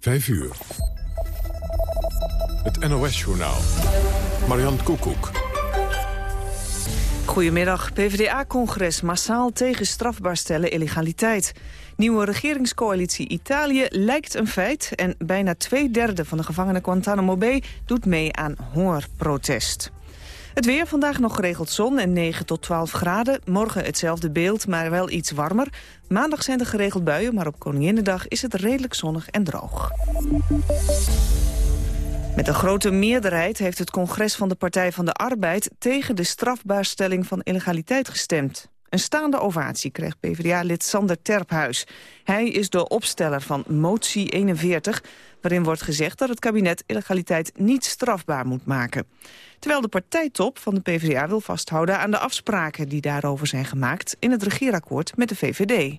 5 uur. Het NOS-journaal. Marian Koekoek. Goedemiddag. PvdA-congres massaal tegen strafbaar stellen illegaliteit. Nieuwe regeringscoalitie Italië lijkt een feit... en bijna twee derde van de gevangenen Guantanamo Bay doet mee aan hongerprotest. Het weer vandaag nog geregeld zon en 9 tot 12 graden. Morgen hetzelfde beeld, maar wel iets warmer. Maandag zijn er geregeld buien, maar op Koninginnedag is het redelijk zonnig en droog. Met een grote meerderheid heeft het congres van de Partij van de Arbeid... tegen de strafbaarstelling van illegaliteit gestemd. Een staande ovatie kreeg PvdA-lid Sander Terphuis. Hij is de opsteller van motie 41... waarin wordt gezegd dat het kabinet illegaliteit niet strafbaar moet maken. Terwijl de partijtop van de PvdA wil vasthouden aan de afspraken... die daarover zijn gemaakt in het regeerakkoord met de VVD.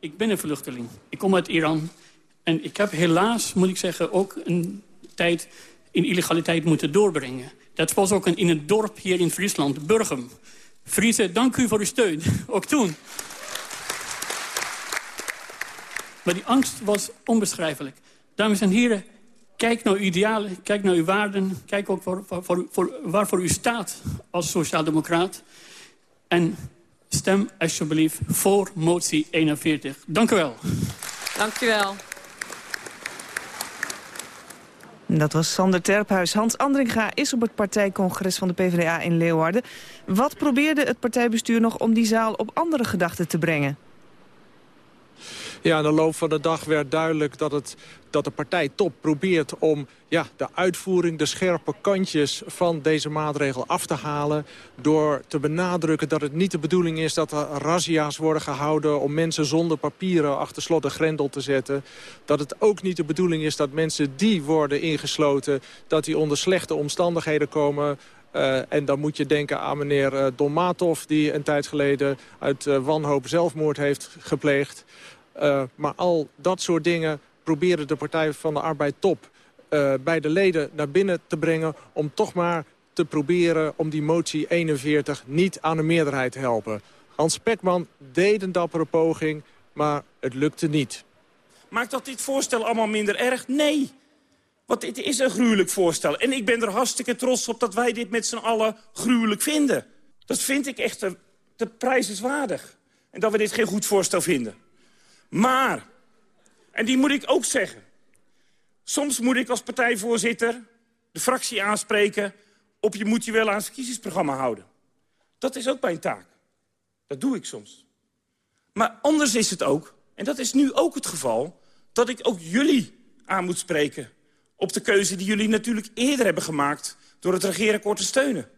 Ik ben een vluchteling. Ik kom uit Iran. En ik heb helaas, moet ik zeggen, ook een tijd in illegaliteit moeten doorbrengen. Dat was ook in een dorp hier in Friesland, Burgum. Friese, dank u voor uw steun. Ook toen. Maar die angst was onbeschrijfelijk. Dames en heren, kijk naar uw idealen, kijk naar uw waarden... kijk ook voor, voor, voor, waarvoor u staat als sociaaldemocraat. En stem alsjeblieft voor motie 41. Dank u wel. Dank u wel. Dat was Sander Terphuis. Hans Andringa is op het partijcongres van de PvdA in Leeuwarden. Wat probeerde het partijbestuur nog om die zaal op andere gedachten te brengen? Ja, in de loop van de dag werd duidelijk dat, het, dat de partijtop probeert om ja, de uitvoering, de scherpe kantjes van deze maatregel af te halen. Door te benadrukken dat het niet de bedoeling is dat er razzia's worden gehouden om mensen zonder papieren achter slot en grendel te zetten. Dat het ook niet de bedoeling is dat mensen die worden ingesloten, dat die onder slechte omstandigheden komen. Uh, en dan moet je denken aan meneer uh, Dolmatov... die een tijd geleden uit uh, wanhoop zelfmoord heeft gepleegd. Uh, maar al dat soort dingen proberen de Partij van de Arbeid top... Uh, bij de leden naar binnen te brengen om toch maar te proberen... om die motie 41 niet aan de meerderheid te helpen. Hans Pekman deed een dappere poging, maar het lukte niet. Maakt dat dit voorstel allemaal minder erg? Nee. Want dit is een gruwelijk voorstel. En ik ben er hartstikke trots op dat wij dit met z'n allen gruwelijk vinden. Dat vind ik echt te, te prijzenswaardig. En dat we dit geen goed voorstel vinden. Maar, en die moet ik ook zeggen... soms moet ik als partijvoorzitter de fractie aanspreken... op je moet je wel aan het verkiezingsprogramma houden. Dat is ook mijn taak. Dat doe ik soms. Maar anders is het ook, en dat is nu ook het geval... dat ik ook jullie aan moet spreken op de keuze die jullie natuurlijk eerder hebben gemaakt... door het regeerakkoord te steunen.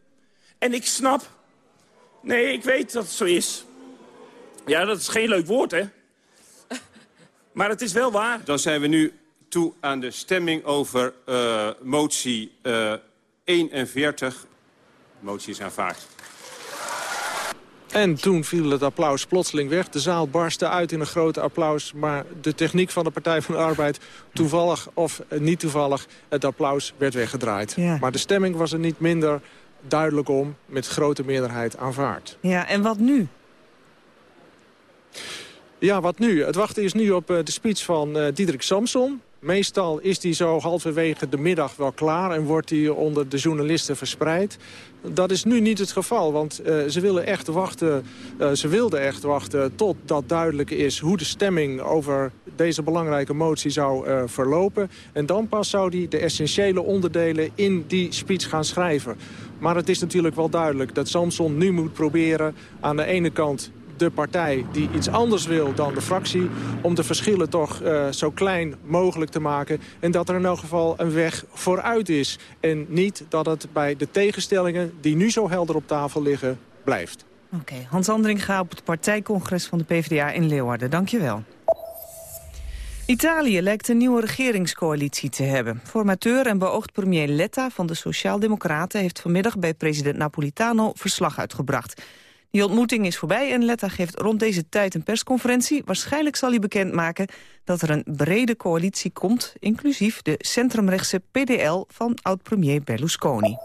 En ik snap... Nee, ik weet dat het zo is. Ja, dat is geen leuk woord, hè? Maar het is wel waar. Dan zijn we nu toe aan de stemming over uh, motie uh, 41. De motie is aanvaard. En toen viel het applaus plotseling weg. De zaal barstte uit in een groot applaus. Maar de techniek van de Partij van de Arbeid, toevallig of niet toevallig... het applaus werd weggedraaid. Ja. Maar de stemming was er niet minder duidelijk om... met grote meerderheid aanvaard. Ja, en wat nu? Ja, wat nu? Het wachten is nu op uh, de speech van uh, Diederik Samson. Meestal is die zo halverwege de middag wel klaar... en wordt die onder de journalisten verspreid. Dat is nu niet het geval, want uh, ze willen echt wachten. ze wilden echt wachten totdat duidelijk is hoe de stemming over deze belangrijke motie zou verlopen. En dan pas zou hij de essentiële onderdelen in die speech gaan schrijven. Maar het is natuurlijk wel duidelijk dat Samson nu moet proberen aan de ene kant de partij die iets anders wil dan de fractie... om de verschillen toch uh, zo klein mogelijk te maken... en dat er in elk geval een weg vooruit is. En niet dat het bij de tegenstellingen die nu zo helder op tafel liggen blijft. Oké, okay, Hans Andringa op het partijcongres van de PvdA in Leeuwarden. Dank je wel. Italië lijkt een nieuwe regeringscoalitie te hebben. Formateur en beoogd premier Letta van de Sociaaldemocraten... heeft vanmiddag bij president Napolitano verslag uitgebracht. Die ontmoeting is voorbij en Letta geeft rond deze tijd een persconferentie. Waarschijnlijk zal hij bekendmaken dat er een brede coalitie komt... inclusief de centrumrechtse PDL van oud-premier Berlusconi.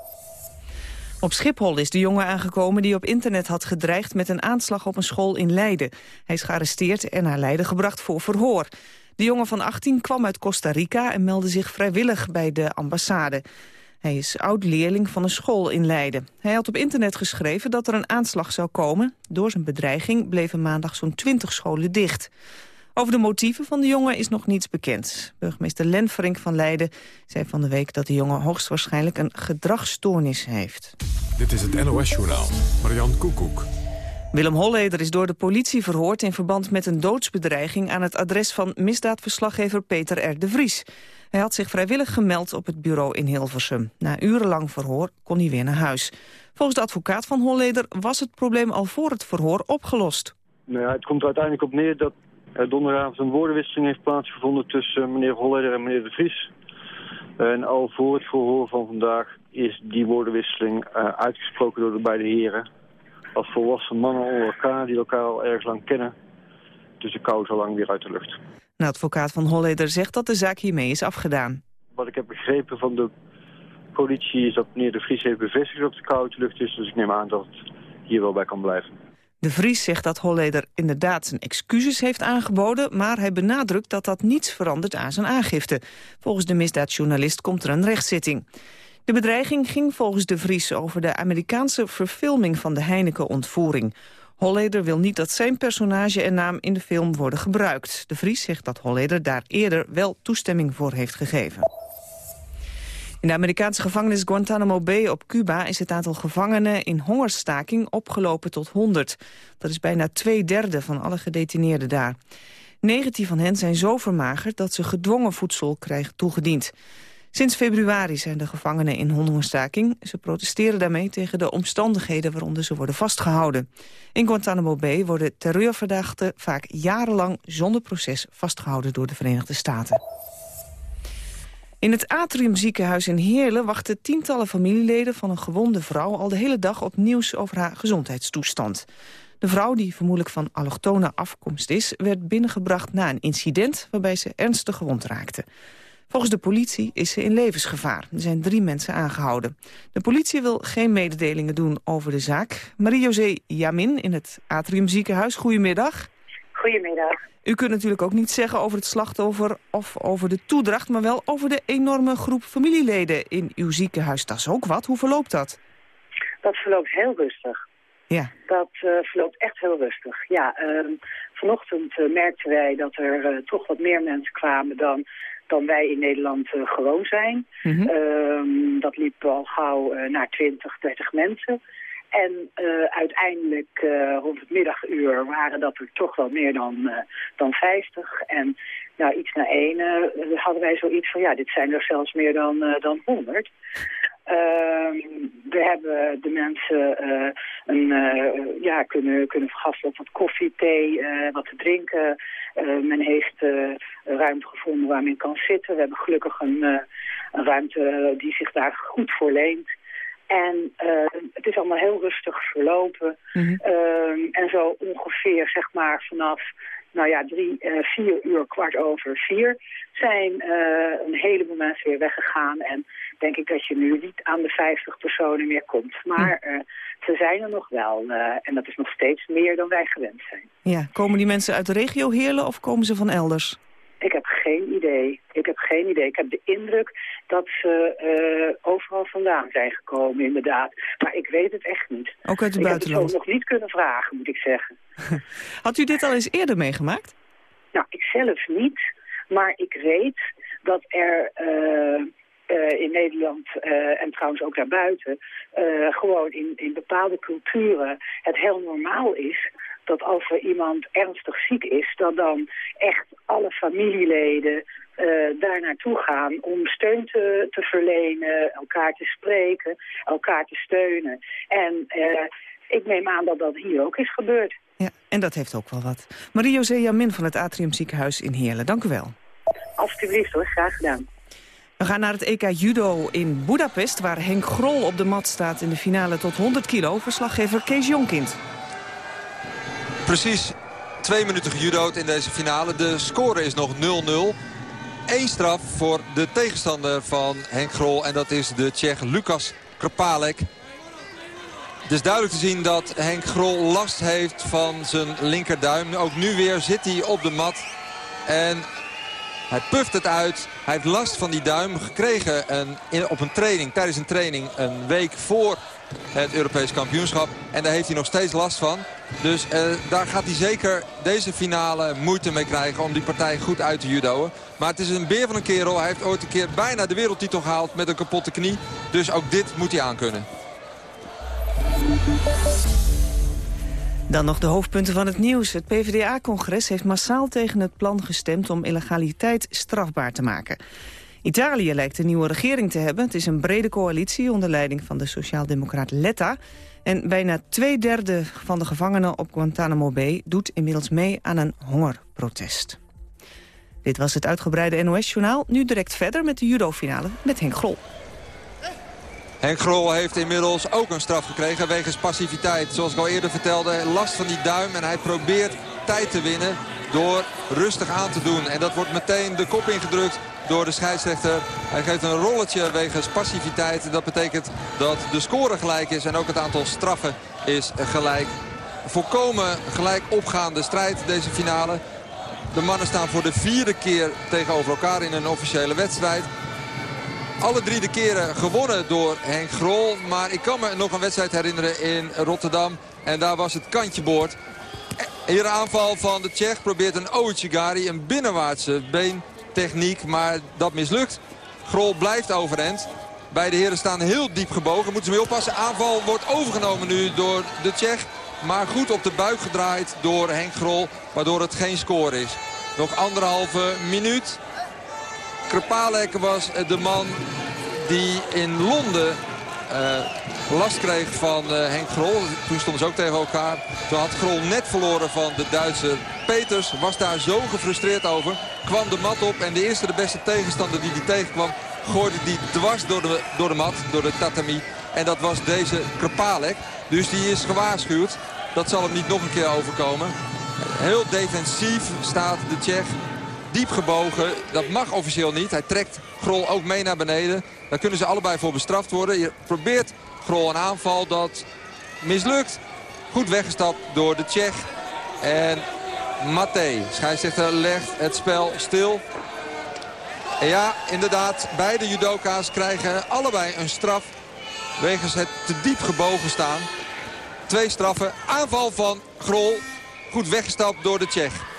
Op Schiphol is de jongen aangekomen die op internet had gedreigd... met een aanslag op een school in Leiden. Hij is gearresteerd en naar Leiden gebracht voor verhoor. De jongen van 18 kwam uit Costa Rica en meldde zich vrijwillig bij de ambassade. Hij is oud-leerling van een school in Leiden. Hij had op internet geschreven dat er een aanslag zou komen. Door zijn bedreiging bleven maandag zo'n 20 scholen dicht. Over de motieven van de jongen is nog niets bekend. Burgemeester Lenverink van Leiden zei van de week dat de jongen hoogstwaarschijnlijk een gedragsstoornis heeft. Dit is het NOS-journaal. Marian Koekoek. Willem Holleder is door de politie verhoord in verband met een doodsbedreiging aan het adres van misdaadverslaggever Peter R. de Vries. Hij had zich vrijwillig gemeld op het bureau in Hilversum. Na urenlang verhoor kon hij weer naar huis. Volgens de advocaat van Holleder was het probleem al voor het verhoor opgelost. Nou ja, het komt uiteindelijk op neer dat er donderdagavond een woordenwisseling heeft plaatsgevonden tussen meneer Holleder en meneer de Vries. En al voor het verhoor van vandaag is die woordenwisseling uh, uitgesproken door de beide heren. Als volwassen mannen onder elkaar die elkaar al erg lang kennen. Dus de kou al lang weer uit de lucht. De advocaat van Holleder zegt dat de zaak hiermee is afgedaan. Wat ik heb begrepen van de politie is dat meneer de Vries heeft bevestigd dat de kou uit de lucht is. Dus ik neem aan dat het hier wel bij kan blijven. De Vries zegt dat Holleder inderdaad zijn excuses heeft aangeboden... maar hij benadrukt dat dat niets verandert aan zijn aangifte. Volgens de misdaadjournalist komt er een rechtszitting. De bedreiging ging volgens de Vries over de Amerikaanse verfilming van de Heineken-ontvoering. Holleder wil niet dat zijn personage en naam in de film worden gebruikt. De Vries zegt dat Holleder daar eerder wel toestemming voor heeft gegeven. In de Amerikaanse gevangenis Guantanamo Bay op Cuba is het aantal gevangenen in hongerstaking opgelopen tot 100. Dat is bijna twee derde van alle gedetineerden daar. 19 van hen zijn zo vermagerd dat ze gedwongen voedsel krijgen toegediend. Sinds februari zijn de gevangenen in hongerstaking. Ze protesteren daarmee tegen de omstandigheden waaronder ze worden vastgehouden. In Guantanamo Bay worden terreurverdachten vaak jarenlang zonder proces vastgehouden door de Verenigde Staten. In het Atrium ziekenhuis in Heerlen wachten tientallen familieleden van een gewonde vrouw al de hele dag op nieuws over haar gezondheidstoestand. De vrouw, die vermoedelijk van allochtone afkomst is, werd binnengebracht na een incident waarbij ze ernstig gewond raakte. Volgens de politie is ze in levensgevaar. Er zijn drie mensen aangehouden. De politie wil geen mededelingen doen over de zaak. Marie-José Jamin in het Atrium ziekenhuis, goedemiddag. Goedemiddag. U kunt natuurlijk ook niet zeggen over het slachtoffer of over de toedracht... maar wel over de enorme groep familieleden in uw ziekenhuis. Dat is ook wat. Hoe verloopt dat? Dat verloopt heel rustig. Ja. Dat uh, verloopt echt heel rustig. Ja, uh, vanochtend uh, merkten wij dat er eh, toch wat meer mensen kwamen dan, dan wij in Nederland gewoon zijn. Mm -hmm. dat liep al gauw naar 20, 30 mensen. En uh, uiteindelijk uh, rond het middaguur waren dat er toch wel meer dan, uh, dan 50. En nou, iets na één hadden wij zoiets van, ja, dit zijn er zelfs meer dan, dan 100. Ehm, we hebben de mensen een, ja, kunnen, kunnen vergasten op wat koffie, thee, wat te drinken. men heeft ruimte gevonden waar men kan zitten. We hebben gelukkig een, een ruimte die zich daar goed voor leent. En uh, het is allemaal heel rustig verlopen. Mm -hmm. uh, en zo ongeveer, zeg maar, vanaf nou ja, drie, uh, vier uur, kwart over vier... zijn een heleboel mensen weer weggegaan. En denk ik dat je nu niet aan de 50 personen meer komt. Maar mm. ze zijn er nog wel. en dat is nog steeds meer dan wij gewend zijn. Ja, komen die mensen uit de regio Heerlen of komen ze van elders? Ik heb geen idee. Ik heb geen idee. Ik heb de indruk dat ze uh, overal vandaan zijn gekomen, inderdaad. Maar ik weet het echt niet. Ook uit het ik buitenland? Ik heb het nog niet kunnen vragen, moet ik zeggen. Had u dit al eens eerder meegemaakt? Nou, ik zelf niet. Maar ik weet dat er... Uh, uh, in Nederland uh, en trouwens ook daarbuiten, uh, gewoon in, in bepaalde culturen het heel normaal is dat als er iemand ernstig ziek is, dat dan echt alle familieleden daar naartoe gaan om steun te, te verlenen, elkaar te spreken, elkaar te steunen. En ik neem aan dat dat hier ook is gebeurd. Ja, en dat heeft ook wel wat. Marie-José Jamin van het Atrium Ziekenhuis in Heerlen, dank u wel. Alsjeblieft hoor, graag gedaan. We gaan naar het EK Judo in Budapest... waar Henk Grol op de mat staat in de finale tot 100 kilo. Verslaggever Kees Jonkind. Precies twee minuten gejudo'd in deze finale. De score is nog 0-0. Eén straf voor de tegenstander van Henk Grol. En dat is de Tsjech Lukas Krapalek. Het is duidelijk te zien dat Henk Grol last heeft van zijn linkerduim. Ook nu weer zit hij op de mat. En Hij puft het uit. Hij heeft last van die duim gekregen op een training, tijdens een training een week voor het Europees kampioenschap. En daar heeft hij nog steeds last van. Dus eh, daar gaat hij zeker deze finale moeite mee krijgen om die partij goed uit te judoën. Maar het is een beer van een kerel. Hij heeft ooit een keer bijna de wereldtitel gehaald met een kapotte knie. Dus ook dit moet hij aankunnen. Dan nog de hoofdpunten van het nieuws. Het PvdA-congres heeft massaal tegen het plan gestemd om illegaliteit strafbaar te maken. Italië lijkt een nieuwe regering te hebben. Het is een brede coalitie onder leiding van de sociaaldemocraat Letta. En bijna twee derde van de gevangenen op Guantanamo Bay... doet inmiddels mee aan een hongerprotest. Dit was het uitgebreide NOS-journaal. Nu direct verder met de judo-finale met Henk Grol. Henk Grol heeft inmiddels ook een straf gekregen wegens passiviteit. Zoals ik al eerder vertelde, last van die duim en hij probeert tijd te winnen door rustig aan te doen. En dat wordt meteen de kop ingedrukt door de scheidsrechter. Hij geeft een rolletje wegens passiviteit. Dat betekent dat de score gelijk is en ook het aantal straffen is gelijk. Volkomen gelijk opgaande strijd deze finale. De mannen staan voor de vierde keer tegenover elkaar in een officiële wedstrijd. Alle drie de keren gewonnen door Henk Grol. Maar ik kan me nog een wedstrijd herinneren in Rotterdam. En daar was het kantje boord. Hier aanval van de Tsjech probeert een Ouchigari, een binnenwaartse beentechniek. Maar dat mislukt. Grol blijft overend. Beide heren staan heel diep gebogen. Moeten ze mee oppassen. Aanval wordt overgenomen nu door de Tsjech. Maar goed op de buik gedraaid door Henk Grol. Waardoor het geen score is. Nog anderhalve minuut. Krapalek was de man die in Londen uh, last kreeg van uh, Henk Grol. Toen stonden ze ook tegen elkaar. Toen had Grol net verloren van de Duitser Peters. Was daar zo gefrustreerd over. Kwam de mat op en de eerste de beste tegenstander die hij tegenkwam... gooide die dwars door de, door de mat, door de tatami. En dat was deze Krapalek. Dus die is gewaarschuwd. Dat zal hem niet nog een keer overkomen. Heel defensief staat de Tsjech diep gebogen. Dat mag officieel niet. Hij trekt Grol ook mee naar beneden. Daar kunnen ze allebei voor bestraft worden. Je probeert Grol een aanval. Dat mislukt. Goed weggestapt door de Tsjech. En Maté, scheidsrechter, legt het spel stil. En ja, inderdaad, beide judoka's krijgen allebei een straf. Wegens het te diep gebogen staan. Twee straffen. Aanval van Grol. Goed weggestapt door de Tsjech.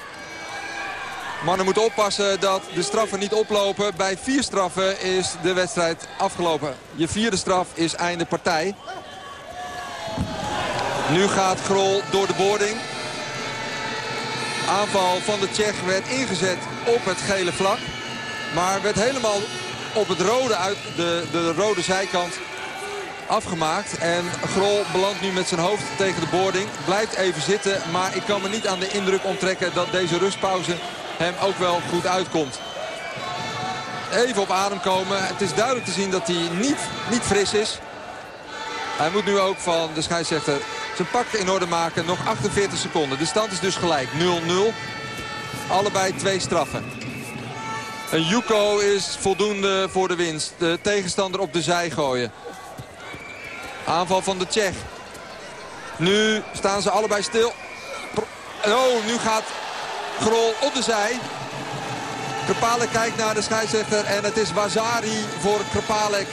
Mannen moeten oppassen dat de straffen niet oplopen. Bij vier straffen is de wedstrijd afgelopen. Je vierde straf is einde partij. Nu gaat Grol door de boarding. Aanval van de Tsjech werd ingezet op het gele vlak. Maar werd helemaal op het rode, uit de, de rode zijkant afgemaakt. En Grol belandt nu met zijn hoofd tegen de boarding. Blijft even zitten, maar ik kan me niet aan de indruk onttrekken dat deze rustpauze hem ook wel goed uitkomt. Even op adem komen. Het is duidelijk te zien dat hij niet, niet fris is. Hij moet nu ook van de scheidsrechter zijn pak in orde maken. Nog 48 seconden. De stand is dus gelijk. 0-0. Allebei twee straffen. Een Yuko is voldoende voor de winst. De tegenstander op de zij gooien. Aanval van de Tsjech. Nu staan ze allebei stil. Oh, nu gaat Grol op de zij. Krapalek kijkt naar de scheidsrechter en het is Wazari voor Krapalek.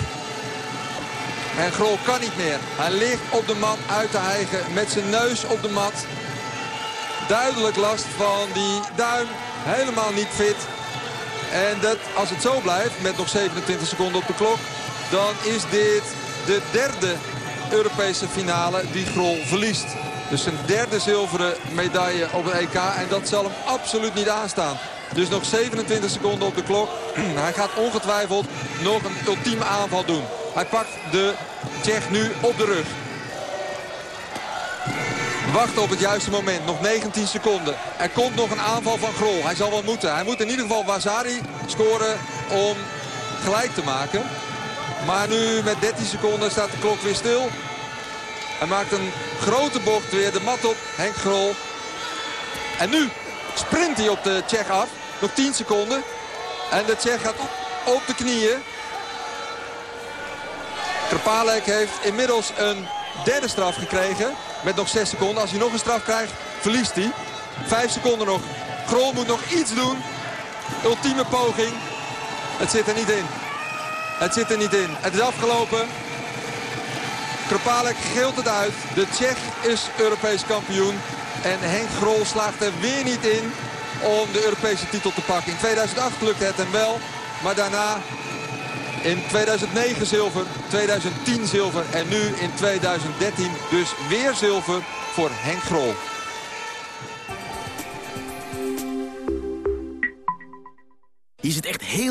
En Grol kan niet meer. Hij ligt op de mat uit te hijgen met zijn neus op de mat. Duidelijk last van die duim. Helemaal niet fit. En dat, als het zo blijft, met nog 27 seconden op de klok... dan is dit de derde Europese finale die Grol verliest. Dus zijn derde zilveren medaille op het EK. En dat zal hem absoluut niet aanstaan. Dus nog 27 seconden op de klok. Hij gaat ongetwijfeld nog een ultieme aanval doen. Hij pakt de Tsjech nu op de rug. Wacht op het juiste moment. Nog 19 seconden. Er komt nog een aanval van Grol. Hij zal wel moeten. Hij moet in ieder geval Wazari scoren om gelijk te maken. Maar nu met 13 seconden staat de klok weer stil. Hij maakt een grote bocht weer de mat op. Henk Grol. En nu sprint hij op de Tsjech af. Nog 10 seconden. En de Tsjech gaat op, de knieën. Krapalek heeft inmiddels een derde straf gekregen. Met nog 6 seconden. Als hij nog een straf krijgt, verliest hij. 5 seconden nog. Grol moet nog iets doen. ultieme poging. Het zit er niet in. Het zit er niet in. Het is afgelopen. Kropalek geelt het uit. De Tsjech is Europees kampioen. En Henk Grol slaagt er weer niet in om de Europese titel te pakken. In 2008 lukte het hem wel. Maar daarna in 2009 zilver, 2010 zilver en nu in 2013 dus weer zilver voor Henk Grol.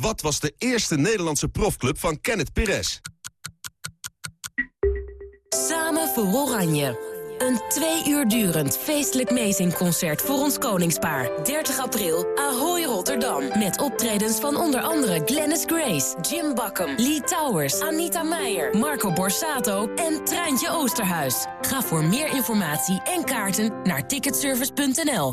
Wat was de eerste Nederlandse profclub van Kenneth Perez? Samen voor Oranje. Een twee uur durend feestelijk meezingconcert voor ons koningspaar. 30 april, Ahoy Rotterdam. Met optredens van onder andere Glennis Grace, Jim Bakken, Lee Towers, Anita Meijer, Marco Borsato en Treintje Oosterhuis. Ga voor meer informatie en kaarten naar ticketservice.nl.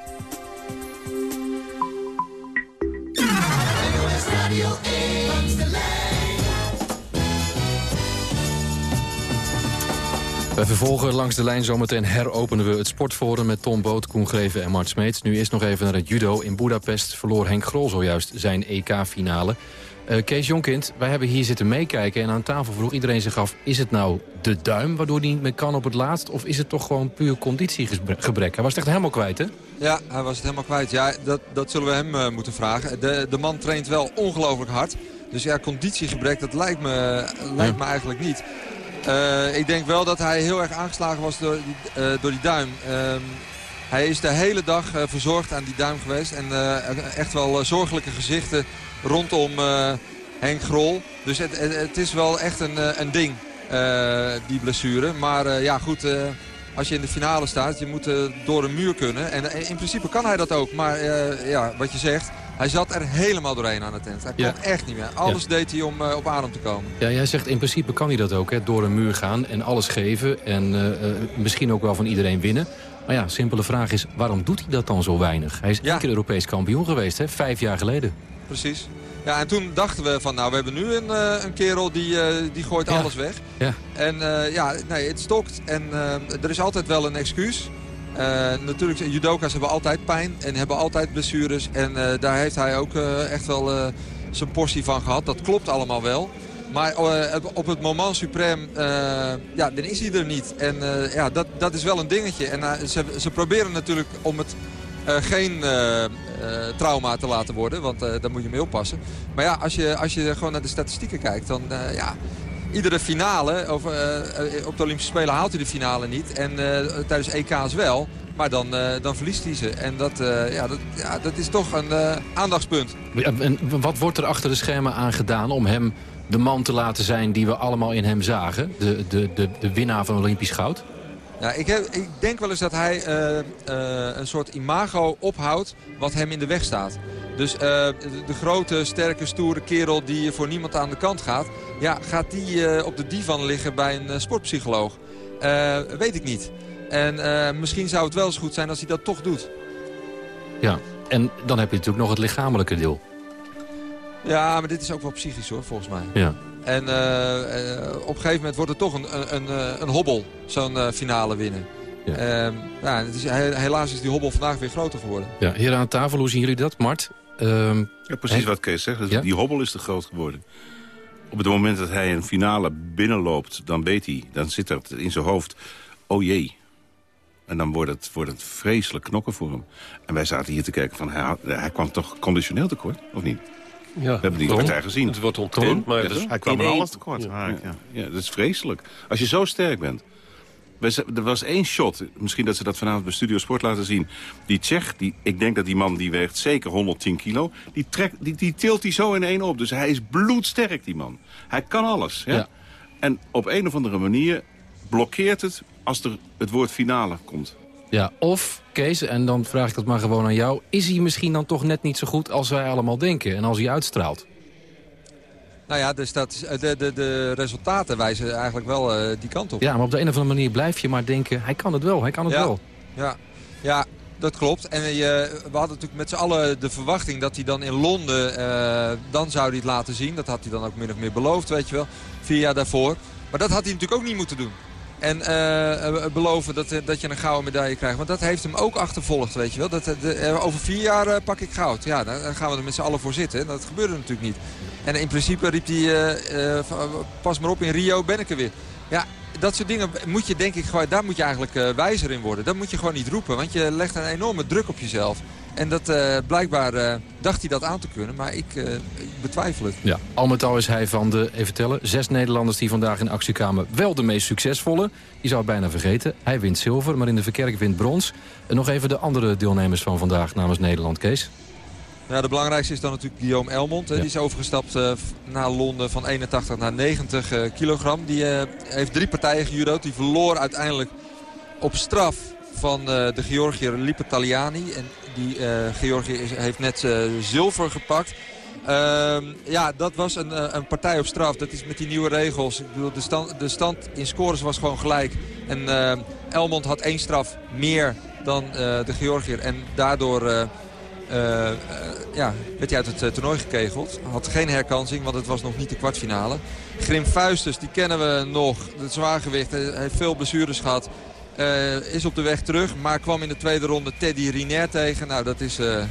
We vervolgen langs de lijn zometeen heropenen we het sportforum... met Tom Boot, Koen Greven en Mart Smeets. Nu eerst nog even naar het judo. In Budapest verloor Henk Grol zojuist zijn EK-finale. Uh, Kees Jonkind, wij hebben hier zitten meekijken... en aan tafel vroeg iedereen zich af... is het nou de duim waardoor hij niet meer kan op het laatst... of is het toch gewoon puur conditiegebrek? Hij was het echt helemaal kwijt, hè? Ja, hij was het helemaal kwijt. Ja, dat, dat zullen we hem uh, moeten vragen. De, de man traint wel ongelooflijk hard. Dus ja, conditiegebrek, dat lijkt me, lijkt me eigenlijk niet. Uh, ik denk wel dat hij heel erg aangeslagen was door die, door die duim. Uh, hij is de hele dag verzorgd aan die duim geweest. En echt wel zorgelijke gezichten rondom Henk Grol. Dus het, het, het, is wel echt een, een ding, die blessure. Maar ja, goed als je in de finale staat. Je moet door een muur kunnen. En in principe kan hij dat ook. Maar ja, wat je zegt, hij zat er helemaal doorheen aan het tent. Hij kon echt niet meer. Alles deed hij om op adem te komen. Ja, jij zegt in principe kan hij dat ook. Hè? Door een muur gaan en alles geven. En misschien ook wel van iedereen winnen. Maar ja, simpele vraag is, waarom doet hij dat dan zo weinig? Hij is ja. één keer Europees kampioen geweest, hè? vijf jaar geleden. Precies. Ja, en toen dachten we van, nou, we hebben nu een, uh, een kerel die, uh, die gooit ja. alles weg. Ja. En uh, ja, nee, het stokt. En er is altijd wel een excuus. Natuurlijk, judoka's hebben altijd pijn en hebben altijd blessures. En daar heeft hij ook echt wel zijn portie van gehad. Dat klopt allemaal wel. Maar op het moment suprem, ja, dan is hij er niet. En ja, dat, dat is wel een dingetje. En ze, ze proberen natuurlijk om het geen trauma te laten worden. Want daar moet je mee oppassen. Maar ja, als je, als je gewoon naar de statistieken kijkt, dan ja iedere finale, of, op de Olympische Spelen haalt hij de finale niet. En uh, tijdens EK's wel. Maar dan, dan verliest hij ze. En dat, ja, dat, ja, dat is toch een aandachtspunt. Wat wordt er achter de schermen aan gedaan om hem de man te laten zijn die we allemaal in hem zagen? De, de, de, de winnaar van Olympisch goud? Ja, ik, heb, ik denk wel eens dat hij een soort imago ophoudt wat hem in de weg staat. Dus uh, de, de, grote, sterke, stoere kerel die voor niemand aan de kant gaat... Ja, gaat die op de divan liggen bij een sportpsycholoog? weet ik niet. En misschien zou het wel eens goed zijn als hij dat toch doet. Ja, en dan heb je natuurlijk nog het lichamelijke deel. Ja, maar dit is ook wel psychisch hoor, volgens mij. Ja. En op een gegeven moment wordt het toch een, een, een hobbel, zo'n finale winnen. Ja. Uh, ja, het is, helaas is die hobbel vandaag weer groter geworden. Ja, hier aan tafel, hoe zien jullie dat, Mart? Uh, ja, precies wat Kees zegt. Ja? Die hobbel is te groot geworden. Op het moment dat hij een finale binnenloopt, dan weet hij, dan zit er in zijn hoofd, oh jee. En dan wordt het, wordt het vreselijk knokken voor hem. En wij zaten hier te kijken van, hij, hij kwam toch conditioneel tekort, of niet? Ja, we hebben die partij gezien. Het wordt ontkend, maar dus hij kwam in alles tekort. Ja, ja. ja, dat is vreselijk. Als je zo sterk bent. Er was één shot, misschien dat ze dat vanavond bij Studio Sport laten zien. Die Tsjech, die, ik denk dat die man die weegt zeker 110 kilo... die, trekt, die, die tilt hij zo in één op. Dus hij is bloedsterk, die man. Hij kan alles. Ja? En op een of andere manier blokkeert het als er het woord finale komt. Ja, of, Kees, en dan vraag ik dat maar gewoon aan jou... is hij misschien dan toch net niet zo goed als wij allemaal denken en als hij uitstraalt? Nou ja, dus dat, de, de, de resultaten wijzen eigenlijk wel uh, die kant op. Ja, maar op de een of andere manier blijf je maar denken... hij kan het wel, hij kan het wel. Ja, ja, dat klopt. En je, we hadden natuurlijk met z'n allen de verwachting dat hij dan in Londen... Uh, dan zou hij het laten zien. Dat had hij dan ook min of meer beloofd, weet je wel. Vier jaar daarvoor. Maar dat had hij natuurlijk ook niet moeten doen. En uh, beloven dat, dat je een gouden medaille krijgt. Want dat heeft hem ook achtervolgd, weet je wel. Dat, over vier jaar pak ik goud. Ja, dan gaan we er met z'n allen voor zitten. Dat gebeurde natuurlijk niet. En in principe riep hij, pas maar op in Rio ben ik er weer. Ja, dat soort dingen moet je denk ik gewoon, daar moet je eigenlijk wijzer in worden. Dat moet je gewoon niet roepen, want je legt een enorme druk op jezelf. En dat, uh, blijkbaar uh, dacht hij dat aan te kunnen, maar ik, uh, ik, betwijfel het. Ja, al met al is hij van de, even tellen, zes Nederlanders die vandaag in actie kwamen... wel de meest succesvolle. Je zou het bijna vergeten. Hij wint zilver, maar in de Verkerk wint brons. En nog even de andere deelnemers van vandaag namens Nederland, Kees. Ja, de belangrijkste is dan natuurlijk Guillaume Elmond. Ja. Die is overgestapt naar Londen van 81 naar 90 kilogram. Die heeft drie partijen gejudo'd. Die verloor uiteindelijk op straf van de Georgiër Lipe Taliani. En die uh, Georgië heeft net uh, zilver gepakt. Ehm, ja, dat was een, een, partij op straf. Dat is met die nieuwe regels. Ik bedoel, de, stand, de stand in scores was gewoon gelijk. En Elmond had één straf meer dan de Georgiër. En daardoor ja, werd hij uit het toernooi gekegeld. Had geen herkansing, want het was nog niet de kwartfinale. Grim Fuistus, die kennen we nog. Het zwaargewicht, heeft veel blessures gehad. Uh, is op de weg terug, maar kwam in de tweede ronde Teddy Riner tegen. Nou, dat is uh,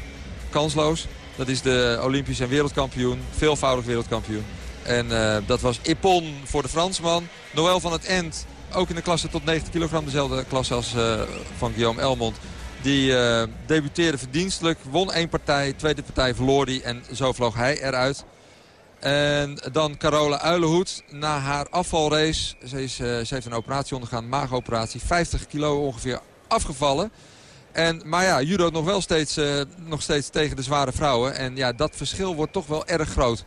kansloos. Dat is de Olympisch en wereldkampioen, veelvoudig wereldkampioen. En uh, dat was Ippon voor de Fransman. Noël van het End, ook in de klasse tot 90 kilogram. Dezelfde klasse als van Guillaume Elmond. Die debuteerde verdienstelijk, won één partij, tweede partij verloor hij. En zo vloog hij eruit. En dan Carola Uilenhoed na haar afvalrace. Ze, is, ze heeft een operatie ondergaan, maagoperatie. 50 kilo ongeveer afgevallen. En, maar ja, judo nog wel steeds, uh, nog steeds tegen de zware vrouwen. En ja, dat verschil wordt toch wel erg groot.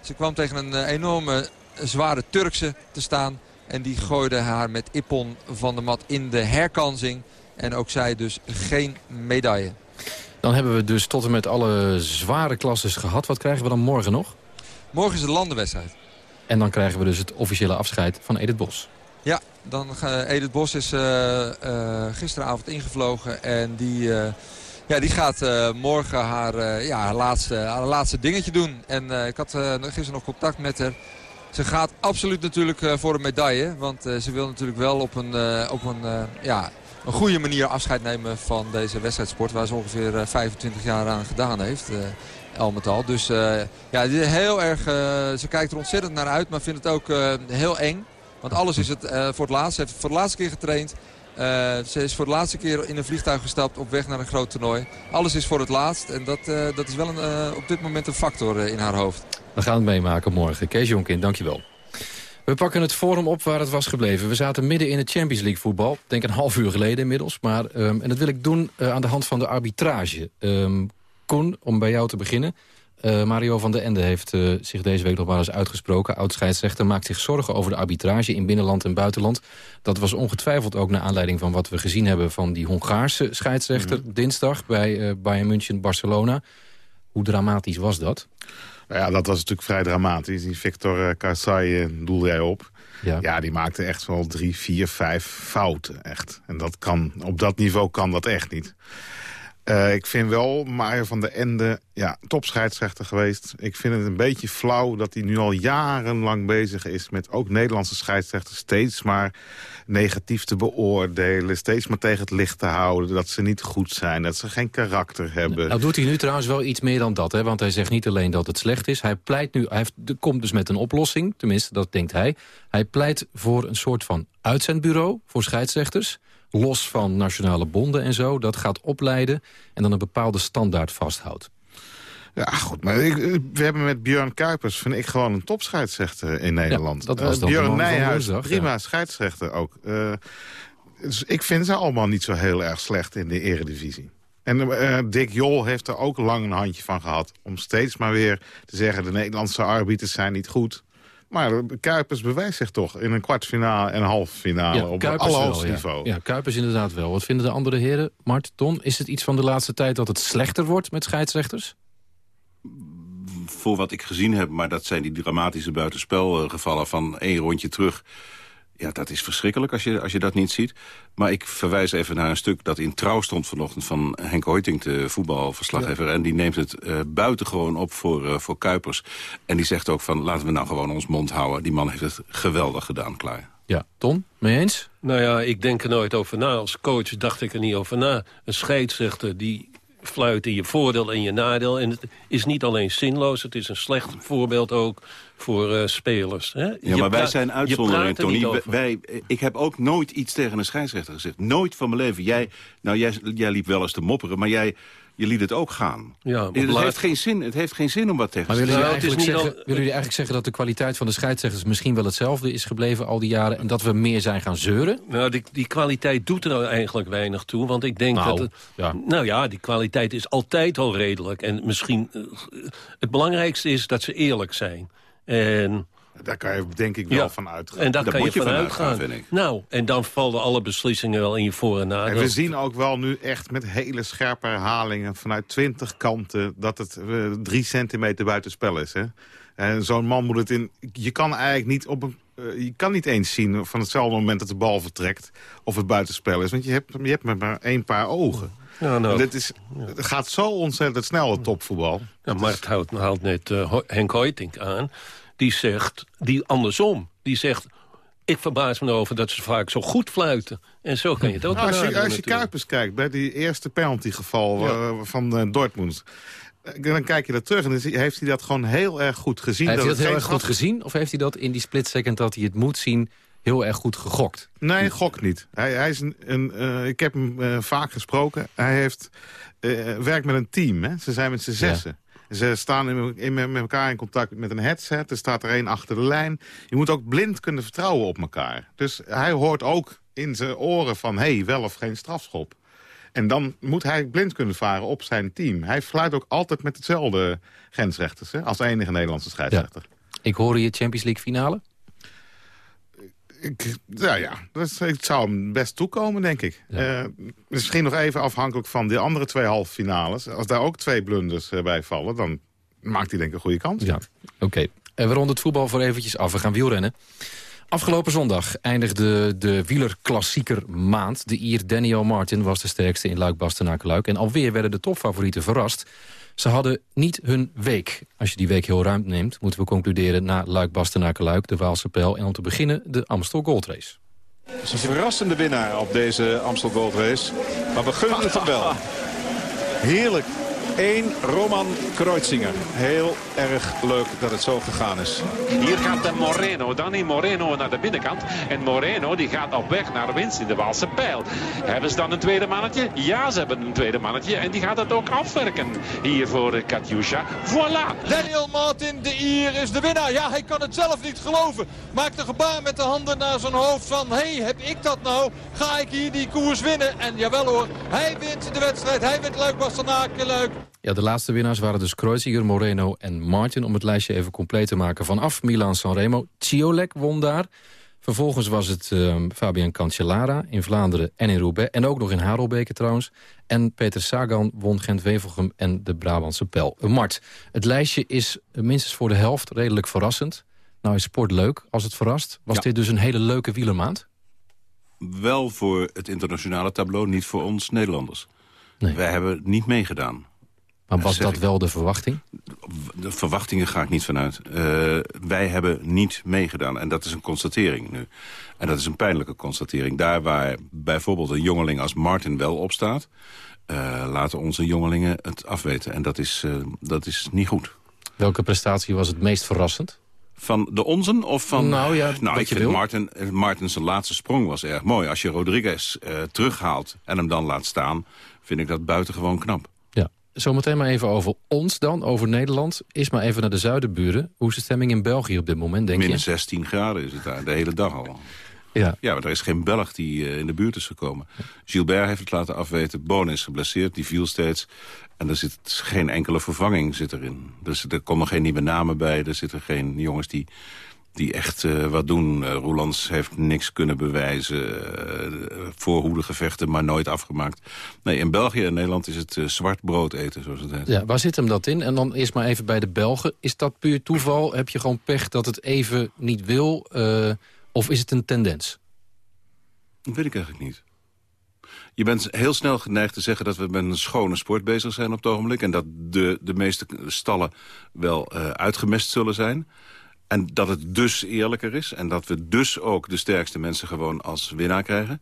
Ze kwam tegen een uh, enorme zware Turkse te staan. En die gooide haar met Ippon van de mat in de herkansing. En ook zij dus geen medaille. Dan hebben we dus tot en met alle zware klasses gehad. Wat krijgen we dan morgen nog? Morgen is de landenwedstrijd. En dan krijgen we dus het officiële afscheid van Edith Bos. Ja, dan, uh, Edith Bos is uh, uh, gisteravond ingevlogen en die, ja, die gaat morgen haar, ja, haar, laatste, haar laatste dingetje doen. En ik had gisteren nog contact met haar. Ze gaat absoluut natuurlijk voor een medaille. Want ze wil natuurlijk wel op een, op een, ja, een goede manier afscheid nemen van deze wedstrijdsport. Waar ze ongeveer 25 jaar aan gedaan heeft al met al. Dus uh, ja, heel erg, uh, ze kijkt er ontzettend naar uit, maar vindt het ook uh, heel eng. Want alles is het voor het laatst. Ze heeft voor de laatste keer getraind. ze is voor de laatste keer in een vliegtuig gestapt op weg naar een groot toernooi. Alles is voor het laatst en dat, dat is wel een, op dit moment een factor in haar hoofd. We gaan het meemaken morgen. Kees Jonkin, dankjewel. We pakken het forum op waar het was gebleven. We zaten midden in het Champions League voetbal. Denk een half uur geleden inmiddels. Maar, um, en dat wil ik doen aan de hand van de arbitrage. Um, Koen, om bij jou te beginnen. Uh, Mario van den Ende heeft uh, zich deze week nog maar eens uitgesproken. Oud-scheidsrechter maakt zich zorgen over de arbitrage in binnenland en buitenland. Dat was ongetwijfeld ook naar aanleiding van wat we gezien hebben... van die Hongaarse scheidsrechter mm -hmm. dinsdag bij uh, Bayern München-Barcelona. Hoe dramatisch was dat? Nou ja, dat was natuurlijk vrij dramatisch. Die Victor Karsai doelde jij op. Ja. ja, die maakte echt wel drie, vier, vijf fouten. Echt. En dat kan, op dat niveau kan dat echt niet. Uh, ik vind wel Mario van der Ende ja, topscheidsrechter geweest. Ik vind het een beetje flauw dat hij nu al jarenlang bezig is... met ook Nederlandse scheidsrechters steeds maar negatief te beoordelen... steeds maar tegen het licht te houden, dat ze niet goed zijn... dat ze geen karakter hebben. Nou doet hij nu trouwens wel iets meer dan dat, hè? want hij zegt niet alleen dat het slecht is. Hij pleit nu, hij komt dus met een oplossing, tenminste dat denkt hij. Hij pleit voor een soort van uitzendbureau voor scheidsrechters los van nationale bonden en zo... dat gaat opleiden en dan een bepaalde standaard vasthoudt. Ja, goed, maar ik, we hebben met Björn Kuipers, vind ik gewoon een topscheidsrechter in Nederland. Ja, dat was uh, Björn Nijhuis, prima ja. scheidsrechter ook. Uh, dus ik vind ze allemaal niet zo heel erg slecht in de eredivisie. En uh, Dick Jol heeft er ook lang een handje van gehad... om steeds maar weer te zeggen... de Nederlandse arbiters zijn niet goed. Maar Kuipers bewijst zich toch in een kwartfinale en een halve finale... op het allerhoogste niveau. Ja. ja, Kuipers inderdaad wel. Wat vinden de andere heren? Mart, Ton, is het iets van de laatste tijd dat het slechter wordt met scheidsrechters? Voor wat ik gezien heb, maar dat zijn die dramatische buitenspelgevallen van één rondje terug... Ja, dat is verschrikkelijk als je, als je dat niet ziet. Maar ik verwijs even naar een stuk dat in Trouw stond vanochtend... van Henk Hoyting, de voetbalverslaggever. Ja. En die neemt het uh, buitengewoon op voor, uh, voor Kuipers. En die zegt ook van, laten we nou gewoon ons mond houden. Die man heeft het geweldig gedaan, klaar. Ja, Ton, mee eens? Nou ja, ik denk er nooit over na. Als coach dacht ik er niet over na. Een scheidsrechter die fluit in je voordeel en je nadeel. En het is niet alleen zinloos, het is een slecht voorbeeld ook voor uh, spelers. Hè? Ja, je maar wij zijn uitzondering, Tony. Wij, ik heb ook nooit iets tegen een scheidsrechter gezegd. Nooit van mijn leven. Jij, nou, jij, jij liep wel eens te mopperen, maar jij... Je liet het ook gaan. Ja, het, laat... heeft geen zin, het heeft geen zin om wat tegen maar te willen zeggen. jullie, eigenlijk zeggen, willen jullie eigenlijk zeggen dat de kwaliteit van de scheidsrechters... misschien wel hetzelfde is gebleven al die jaren... en dat we meer zijn gaan zeuren? Nou, die, die kwaliteit doet er eigenlijk weinig toe. Want ik denk nou, dat... Het, ja. Nou ja, die kwaliteit is altijd al redelijk. En misschien... Het belangrijkste is dat ze eerlijk zijn. En... Daar kan je denk ik wel ja. van uitgaan. En daar Daar kan je moet je van uitgaan. uitgaan, vind ik. Nou, en dan vallen alle beslissingen wel in je voor- en nadeel. En we zien ook wel nu echt met hele scherpe herhalingen... vanuit twintig kanten dat het uh, drie centimeter buiten spel is. Hè? En zo'n man moet het in... Je kan eigenlijk niet op een... Uh, je kan niet eens zien van hetzelfde moment dat de bal vertrekt... of het buitenspel is. Want je hebt, je hebt maar één paar ogen. Ja, nou, dit is, het gaat zo ontzettend snel, het topvoetbal. Ja, maar het houdt, haalt net uh, Henk Hoytink aan die zegt, die andersom, die zegt... ik verbaas me erover dat ze vaak zo goed fluiten. En zo kan je het ook nou, Als je, als je. Kuipers kijkt, bij die eerste penaltygeval ja. uh, van uh, Dortmund... dan kijk je dat terug en dan heeft hij dat gewoon heel erg goed gezien. Heeft dat hij dat heel erg goed gezien? Of heeft hij dat in die split second dat hij het moet zien heel erg goed gegokt? Nee, gok niet. Hij, hij is een, een uh, ik heb hem uh, vaak gesproken. Hij heeft, uh, werkt met een team. Hè? Ze zijn met z'n zessen. Ja. Ze staan in, in, met elkaar in contact met een headset. Er staat er één achter de lijn. Je moet ook blind kunnen vertrouwen op elkaar. Dus hij hoort ook in zijn oren van... hé, hey, wel of geen strafschop. En dan moet hij blind kunnen varen op zijn team. Hij fluit ook altijd met hetzelfde grensrechters... Hè, als enige Nederlandse scheidsrechter. Ja. Ik hoor je Champions League finale. Ik, ja, ja. Dat, het zou hem best toekomen, denk ik. Ja. Uh, misschien nog even afhankelijk van de andere twee halve finales. Als daar ook twee blunders uh, bij vallen, dan maakt hij denk ik een goede kans. Ja, oké. Okay. En we ronden het voetbal voor eventjes af. We gaan wielrennen. Afgelopen zondag eindigde de wielerklassieker maand. De Ier Daniel Martin was de sterkste in Luik-Bastenaken-Luik. En alweer werden de topfavorieten verrast. Ze hadden niet hun week. Als je die week heel ruim neemt, moeten we concluderen... na Luik-Bastenaken-Luik, de Waalse Pijl... en om te beginnen de Amstel Gold Race. Het is een verrassende winnaar op deze Amstel Gold Race. Maar we gunnen het hem wel. Heerlijk. 1 Roman Kreuzinger. Heel erg leuk dat het zo gegaan is. Hier gaat Moreno. Danny Moreno naar de binnenkant. En Moreno die gaat op weg naar de winst in de Waalse pijl. Hebben ze dan een tweede mannetje? Ja, ze hebben een tweede mannetje. En die gaat het ook afwerken. Hier voor Katjusha. Voilà. Daniel Martin, de Ier, is de winnaar. Ja, hij kan het zelf niet geloven. Maakt een gebaar met de handen naar zijn hoofd van... hé, hey, heb ik dat nou? Ga ik hier die koers winnen? En jawel hoor, hij wint de wedstrijd. Hij wint Luik Bastenaken Luik. Ja, de laatste winnaars waren dus Kreuziger, Moreno en Martin. Om het lijstje even compleet te maken. Vanaf Milan-Sanremo. Ciolek won daar. Vervolgens was het uh, Fabian Cancellara in Vlaanderen en in Roubaix. En ook nog in Harelbeke trouwens. En Peter Sagan won Gent-Wevelgem en de Brabantse Pijl. Uh, Mart, het lijstje is minstens voor de helft redelijk verrassend. Nou is sport leuk als het verrast. Was ja. dit dus een hele leuke wielermaand? Wel voor het internationale tableau, niet voor ons Nederlanders. Nee. Wij hebben niet meegedaan. Maar was dat wel de verwachting? De verwachtingen ga ik niet vanuit. Uh, wij hebben niet meegedaan. En dat is een constatering nu. En dat is een pijnlijke constatering. Daar waar bijvoorbeeld een jongeling als Martin wel op staat... Uh, laten onze jongelingen het afweten. En dat is, uh, dat is niet goed. Welke prestatie was het meest verrassend? Van de onzen of van... Nou ja, nou, ik vind wil. Martin, Martin zijn laatste sprong was erg mooi. Als je Rodriguez terughaalt en hem dan laat staan... vind ik dat buitengewoon knap. Zometeen maar even over ons dan, over Nederland. Is maar even naar de zuidenburen. Hoe is de stemming in België op dit moment, denk Min je? 16 graden is het daar, de hele dag al. Ja. ja, maar er is geen Belg die uh, in de buurt is gekomen. Gilbert heeft het laten afweten. Boon is geblesseerd, die viel steeds. En er zit geen enkele vervanging zit erin. Dus er komen geen nieuwe namen bij. Er zitten geen jongens die, die echt uh, wat doen. Uh, Roelands heeft niks kunnen bewijzen. Uh, voorhoedegevechten, maar nooit afgemaakt. Nee, in België en Nederland is het zwart brood eten, zoals het heet. Ja, waar zit hem dat in? En dan eerst maar even bij de Belgen. Is dat puur toeval? Heb je gewoon pech dat het even niet wil... Of is het een tendens? Dat weet ik eigenlijk niet. Je bent heel snel geneigd te zeggen dat we met een schone sport bezig zijn op het ogenblik. En dat de, de meeste stallen wel uitgemest zullen zijn. En dat het dus eerlijker is. En dat we dus ook de sterkste mensen gewoon als winnaar krijgen.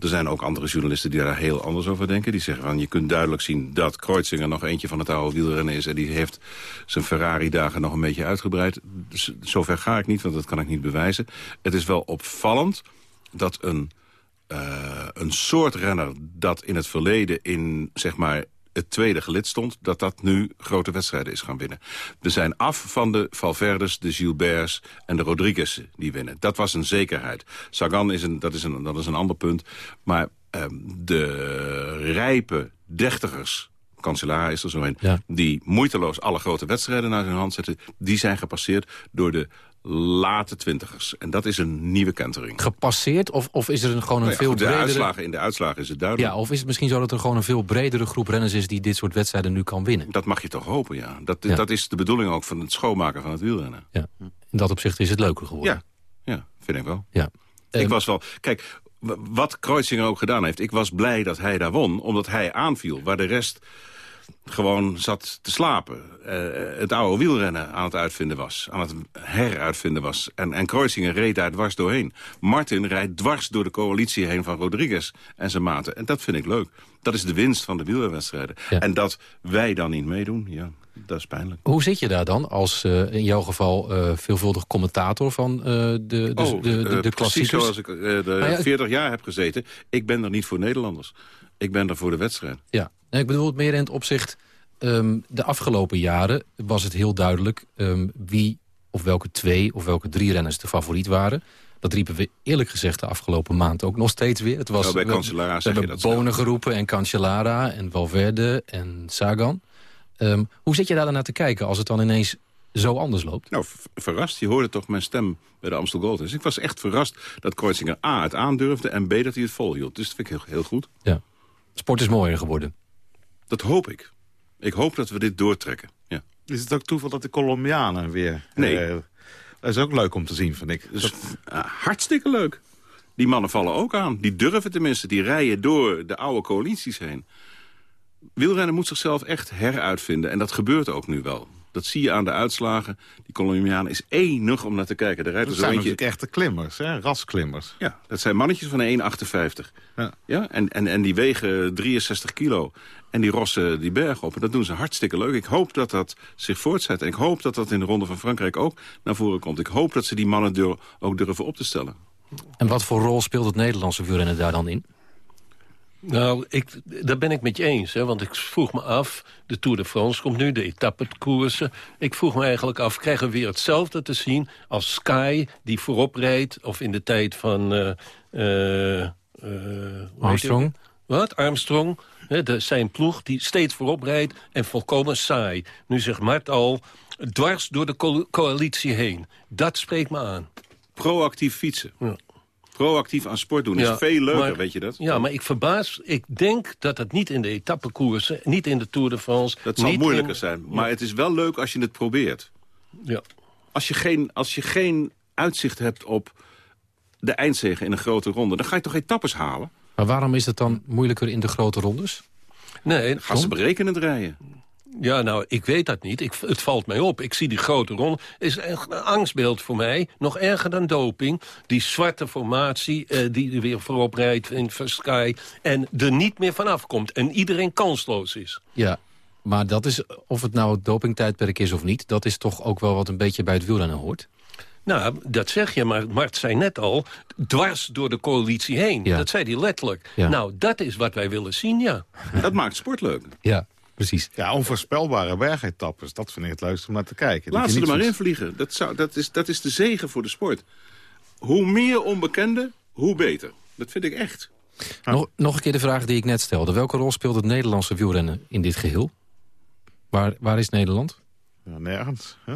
Er zijn ook andere journalisten die daar heel anders over denken. Die zeggen van, je kunt duidelijk zien dat Kreuzinger nog eentje van het oude wielrennen is. En die heeft zijn Ferrari-dagen nog een beetje uitgebreid. Dus, zover ga ik niet, want dat kan ik niet bewijzen. Het is wel opvallend dat een, uh, een soort renner dat in het verleden in, zeg maar, het tweede gelid stond... dat dat nu grote wedstrijden is gaan winnen. We zijn af van de Valverdes, de Gilberts en de Rodriguez die winnen. Dat was een zekerheid. Sagan is een, dat, is een, dat is een ander punt. Maar uh, de rijpe dertigers kanselaar is er zo een... Ja. die moeiteloos alle grote wedstrijden naar hun hand zetten... die zijn gepasseerd door de late twintigers. En dat is een nieuwe kentering. Gepasseerd? Of, of is er een, gewoon een nou ja, veel goed, de bredere... Uitslagen, in de uitslagen is het duidelijk. Ja, of is het misschien zo dat er gewoon een veel bredere groep renners is... die dit soort wedstrijden nu kan winnen? Dat mag je toch hopen, ja. Dat, Ja. dat is de bedoeling ook van het schoonmaken van het wielrennen. Ja. In dat opzicht is het leuker geworden. Ja, ja vind ik wel. Ja. Ik was wel... Kijk, wat Kreuziger ook gedaan heeft... ik was blij dat hij daar won, omdat hij aanviel. Waar de rest gewoon zat te slapen. Eh, het oude wielrennen aan het uitvinden was. Aan het heruitvinden was. En, en reed daar dwars doorheen. Martin rijdt dwars door de coalitie heen van Rodriguez en zijn maten. En dat vind ik leuk. Dat is de winst van de wielerwedstrijden. En dat wij dan niet meedoen, ja, dat is pijnlijk. Hoe zit je daar dan als eh, in jouw geval eh, veelvuldig commentator van eh, de, de, oh, de, de, de precies klassiekers? zoals ik de Nou ja, 40 jaar heb gezeten. Ik ben er niet voor Nederlanders. Ik ben er voor de wedstrijd. Ja, ik bedoel het meer in het opzicht... ehm, de afgelopen jaren was het heel duidelijk ehm, wie of welke twee of welke drie renners de favoriet waren. Dat riepen we eerlijk gezegd de afgelopen maand ook nog steeds weer. Het was, Nou, bij we- we hebben Bonen geroepen en Cancellara en Valverde en Sagan. Ehm, hoe zit je daar dan naar te kijken als het dan ineens zo anders loopt? Nou, verrast. Je hoorde toch mijn stem bij de Amstel Gold. Dus ik was echt verrast dat Kreuziger A het aandurfde... en B dat hij het volhield. Dus dat vind ik heel, heel goed. Ja. Sport is mooier geworden. Dat hoop ik. Ik hoop dat we dit doortrekken. Ja. Is het ook toeval dat de Colombianen weer... Nee. eh, dat is ook leuk om te zien, vind ik. Dus, ah, hartstikke leuk. Die mannen vallen ook aan. Die durven tenminste. Die rijden door de oude coalities heen. Wielrennen moet zichzelf echt heruitvinden. En dat gebeurt ook nu wel. Dat zie je aan de uitslagen. Die Colombiaan is enig om naar te kijken. Er rijdt Dat er zo zijn eentje... natuurlijk echte klimmers, hè? rasklimmers. Ja, dat zijn mannetjes van een 1,58. Ja. Ja? En, en, en die wegen 63 kilo. En die rossen die berg op. En dat doen ze hartstikke leuk. Ik hoop dat dat zich voortzet. En ik hoop dat dat in de Ronde van Frankrijk ook naar voren komt. Ik hoop dat ze die mannen ook durven op te stellen. En wat voor rol speelt het Nederlandse wielrennen daar dan in? Nou, ik, daar ben ik met je eens. Hè, want ik vroeg me af, de Tour de France komt nu, de etappekoersen. Ik vroeg me eigenlijk af, krijgen we weer hetzelfde te zien... als Sky, die voorop rijdt, of in de tijd van... eh, eh, eh, Armstrong? Wat? Armstrong. Hè, de, zijn ploeg die steeds voorop rijdt en volkomen saai. Nu zegt Mart al, dwars door de co- coalitie heen. Dat spreekt me aan. Proactief fietsen. Ja. Proactief aan sport doen Ja, is veel leuker, maar- weet je dat? Ja, maar ik verbaas... Ik denk dat het niet in de etappekoersen, niet in de Tour de France... Dat zal niet moeilijker in- zijn. Maar het is wel leuk als je het probeert. Ja. Als je geen, als je geen uitzicht hebt op de eindzege in een grote ronde... dan ga je toch etappes halen? Maar waarom is het dan moeilijker in de grote rondes? Nee, Gaan ze berekenend rijden? Ja, nou, ik weet dat niet. Ik, het valt mij op. Ik zie die grote ronde. is echt een angstbeeld voor mij. Nog erger dan doping. Die zwarte formatie eh, die er weer voorop rijdt in Sky. En er niet meer vanaf komt. En iedereen kansloos is. Ja, maar dat is, of het nou het dopingtijdperk is of niet... dat is toch ook wel wat een beetje bij het wielrennen hoort? Nou, dat zeg je, maar Mart zei net al... dwars door de coalitie heen. Ja. Dat zei hij letterlijk. Ja. Nou, dat is wat wij willen zien, ja. Dat maakt sport leuk. Ja. Precies. Ja, onvoorspelbare bergetappes. Dat vind ik het leukste om naar te kijken. Laat ze er maar in vliegen. Dat, zou, dat, is, dat is de zegen voor de sport. Hoe meer onbekende, hoe beter. Dat vind ik echt. Nog, nog een keer de vraag die ik net stelde. Welke rol speelt het Nederlandse wielrennen in dit geheel? Waar, waar is Nederland? Ja, nergens. Hè?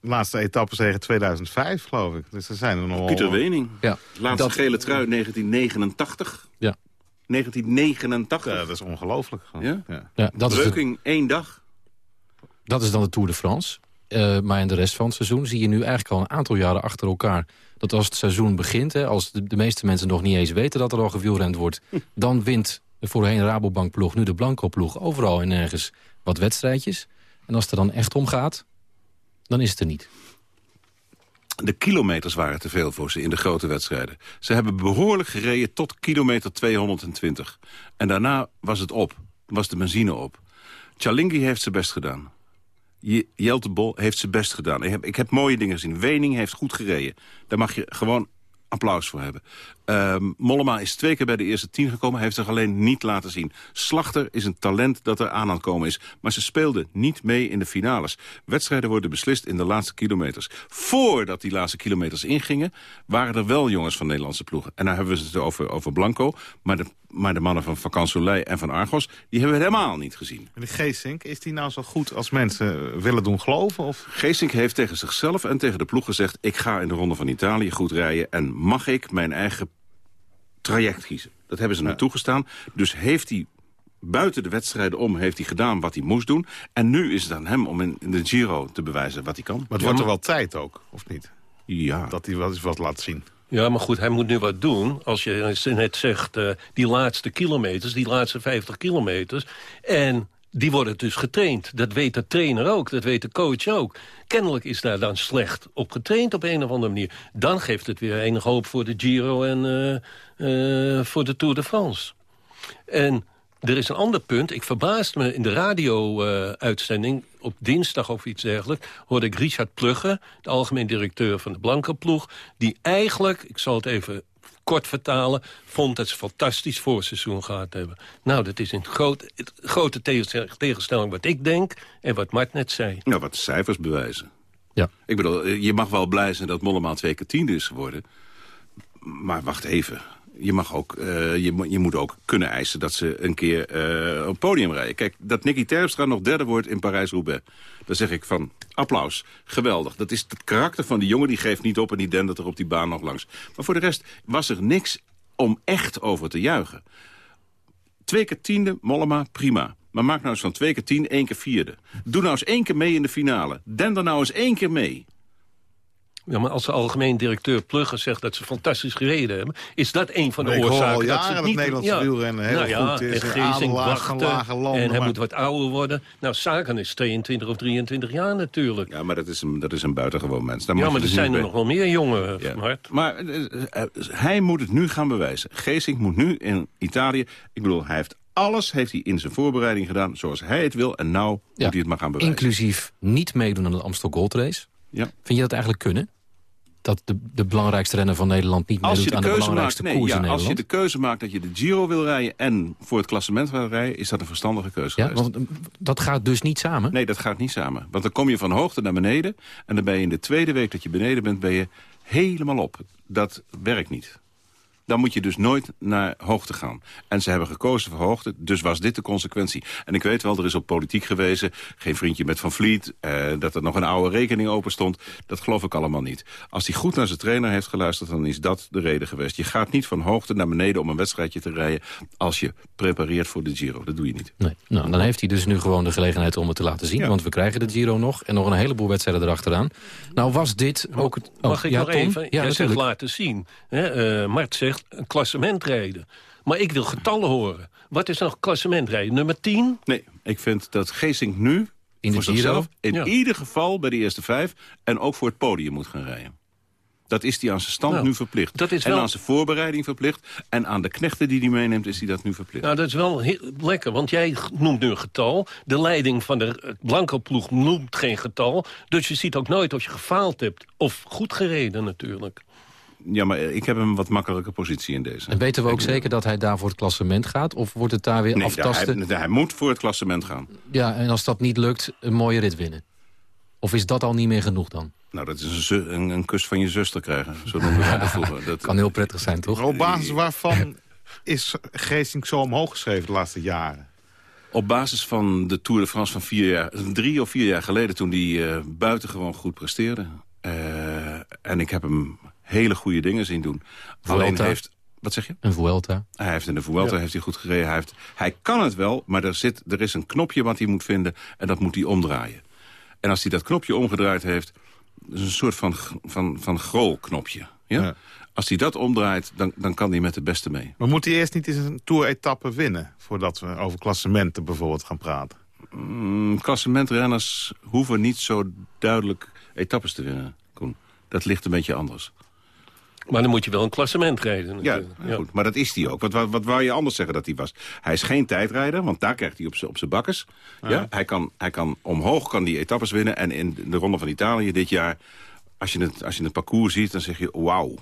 De laatste etappe tegen 2005, geloof ik. Dus er zijn er nog... Pieter Wening. Ja. Laatste Dat- gele trui 1989. Ja. 1989. Ja, dat is ongelooflijk. Ja? Ja, dat, is de- één dag. dat is dan de Tour de France. Eh, maar in de rest van het seizoen zie je nu eigenlijk al een aantal jaren achter elkaar... dat als het seizoen begint, hè, als de, de meeste mensen nog niet eens weten... dat er al gewielrend wordt, dan wint de voorheen Rabobank-ploeg... nu de Blanco-ploeg overal en ergens wat wedstrijdjes. En als het er dan echt om gaat, dan is het er niet. De kilometers waren te veel voor ze in de grote wedstrijden. Ze hebben behoorlijk gereden tot kilometer 220. En daarna was het op. Was de benzine op. Chalingi heeft zijn best gedaan. Je- Jelte Bol heeft zijn best gedaan. Ik heb, ik heb mooie dingen gezien. Wening heeft goed gereden. Daar mag je gewoon applaus voor hebben. Ehm, Mollema is twee keer bij de eerste tien gekomen. Hij heeft zich alleen niet laten zien. Slachter is een talent dat er aan aan het komen is. Maar ze speelden niet mee in de finales. Wedstrijden worden beslist in de laatste kilometers. Voordat die laatste kilometers ingingen... waren er wel jongens van Nederlandse ploegen. En daar hebben we het over, over Blanco. Maar de, maar de mannen van Soleil en van Argos... die hebben we helemaal niet gezien. En de Geesink, is die nou zo goed als mensen willen doen geloven? Of? Geesink heeft tegen zichzelf en tegen de ploeg gezegd... ik ga in de Ronde van Italië goed rijden... en mag ik mijn eigen traject kiezen. Dat hebben ze hem toegestaan. Dus heeft hij buiten de wedstrijden om heeft hij gedaan wat hij moest doen. En nu is het aan hem om in, in de Giro te bewijzen wat hij kan. Maar het wordt er wel tijd ook, of niet? Ja. Dat hij wel eens wat laat zien. Ja, maar goed, hij moet nu wat doen. Als je net zegt, eh, die laatste kilometers, die laatste 50 kilometers. En die worden dus getraind. Dat weet de trainer ook, dat weet de coach ook. Kennelijk is daar dan slecht op getraind op een of andere manier. Dan geeft het weer enig hoop voor de Giro en eh, eh, voor de Tour de France. En er is een ander punt. Ik verbaasde me in de radio-uitzending op dinsdag of iets dergelijks... hoorde ik Richard Plugge, de algemeen directeur van de Blanke ploeg... die eigenlijk, ik zal het even kort vertalen... vond dat ze fantastisch voorseizoen gehad hebben. Nou, dat is in groot, het grote tegen- tegenstelling wat ik denk... en wat Mart net zei. Nou, wat cijfers bewijzen. Ja. Ik bedoel, je mag wel blij zijn dat Mollema twee keer tiende is geworden. Maar wacht even. Je, mag ook, eh, je, je moet ook kunnen eisen dat ze een keer eh, op podium rijden. Kijk, dat Nicky Terpstra nog derde wordt in Parijs-Roubaix. Daar zeg ik van, applaus, geweldig. Dat is het karakter van die jongen, die geeft niet op... en die dendert er op die baan nog langs. Maar voor de rest was er niks om echt over te juichen. Twee keer tiende, Mollema, prima. Maar maak nou eens van twee keer tien, één keer vierde. Doe nou eens één keer mee in de finale. Den er nou eens één keer mee. Ja, maar als de algemeen directeur Plugge zegt dat ze fantastisch gereden hebben... is dat een van de Ik hoor al oorzaken dat het dat niet... Nederlandse wielrennen heel nou ja, goed is. En van wachten, lage landen, en hij maar- moet wat ouder worden. Nou, Sagan is 22 of 23 jaar natuurlijk. Ja, maar dat is een, dat is een buitengewoon mens. Daar Ja, moet maar je er dus zijn er nog wel meer jongen, Ja. Van Hart. Maar eh, eh, hij moet het nu gaan bewijzen. Geesink moet nu in Italië... Ik bedoel, hij heeft alles heeft hij in zijn voorbereiding gedaan zoals hij het wil. En nou moet hij het maar gaan bewijzen. Inclusief niet meedoen aan de Amstel Gold Race. Ja. Vind je dat eigenlijk kunnen? Dat de, de belangrijkste renner van Nederland niet meedoet de aan de keuze belangrijkste maakt, nee, koers ja, in als je de keuze maakt dat je de Giro wil rijden en voor het klassement wil rijden, is dat een verstandige keuze Ja, geweest. want dat gaat dus niet samen? Nee, dat gaat niet samen. Want dan kom je van hoogte naar beneden en dan ben je in de tweede week dat je beneden bent, ben je helemaal op. Dat werkt niet. Dan moet je dus nooit naar hoogte gaan. En ze hebben gekozen voor hoogte, dus was dit de consequentie. En ik weet wel, er is op politiek gewezen. Geen vriendje met Van Vliet. Eh, dat er nog een oude rekening open stond. Dat geloof ik allemaal niet. Als hij goed naar zijn trainer heeft geluisterd, dan is dat de reden geweest. Je gaat niet van hoogte naar beneden om een wedstrijdje te rijden... als je prepareert voor de Giro. Dat doe je niet. Nee. Nou, dan heeft hij dus nu gewoon de gelegenheid om het te laten zien. Want we krijgen de Giro nog en nog een heleboel wedstrijden erachteraan. Nou was dit ook... Het, oh, Mag ik ja, nog Tom? even? Ja, Jij zegt natuurlijk. laten zien. Hè? eh, Mart zegt een klassement rijden. Maar ik wil getallen horen. Wat is nog klassement rijden? Nummer 10? Nee, ik vind dat Geesink nu In voor de Giro? zichzelf in Ja. ieder geval bij de eerste vijf... en ook voor het podium moet gaan rijden. Dat is hij aan zijn stand Nou, nu verplicht. dat is En wel- aan zijn voorbereiding verplicht. En aan de knechten die hij meeneemt is hij dat nu verplicht. Nou, dat is wel heel lekker, want jij noemt nu een getal. De leiding van de blanke ploeg noemt geen getal. Dus je ziet ook nooit of je gefaald hebt. Of goed gereden natuurlijk. Ja, maar ik heb een wat makkelijke positie in deze. En weten we ook zeker dat hij daar voor het klassement gaat? Of wordt het daar weer nee, aftasten? Hij, hij, moet voor het klassement gaan. Ja, en als dat niet lukt, een mooie rit winnen. Of is dat al niet meer genoeg dan? Nou, dat is een, een, een kus van je zuster krijgen. Zo noemen we dat vroeger. Dat kan heel prettig zijn, toch? Op basis waarvan is Geesink zo omhoog geschreven de laatste jaren? Op basis van de Tour de France van vier jaar, drie of vier jaar geleden... toen hij uh, buitengewoon goed presteerde. Uh, en ik heb hem hele goede dingen zien doen. Vuelta. Alleen heeft... Wat zeg je? Een Vuelta. Hij heeft in de Vuelta ja. heeft hij goed gereden. Hij, heeft, hij kan het wel, maar er, zit, er is een knopje wat hij moet vinden... en dat moet hij omdraaien. En als hij dat knopje omgedraaid heeft... is een soort van, van, van grolknopje. Ja? ja? Als hij dat omdraait, dan, dan kan hij met de beste mee. Maar moet hij eerst niet eens een Tour-etappe winnen... voordat we over klassementen bijvoorbeeld gaan praten? Mm, klassementrenners hoeven niet zo duidelijk etappes te winnen, Koen. Dat ligt een beetje anders. Maar dan moet je wel een klassement rijden. Ja, ja, goed. Maar dat is hij ook. Wat, wat, wat wou je anders zeggen dat hij was? Hij is geen tijdrijder, want daar krijgt hij op zijn bakkes. Ja. ja. Hij, kan, hij kan omhoog kan die etappes winnen. En in de Ronde van Italië dit jaar, als je het, als je het parcours ziet... dan zeg je, wauw,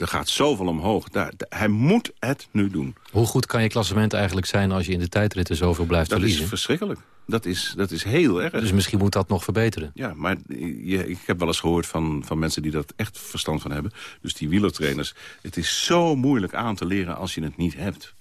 er gaat zoveel omhoog. Daar, hij moet het nu doen. Hoe goed kan je klassement eigenlijk zijn als je in de tijdritten zoveel blijft dat verliezen? Dat is verschrikkelijk. Dat is, dat is heel erg. Dus misschien moet dat nog verbeteren. Ja, maar je, ik heb wel eens gehoord van, van mensen die dat echt verstand van hebben. Dus die wielertrainers. Het is zo moeilijk aan te leren als je het niet hebt.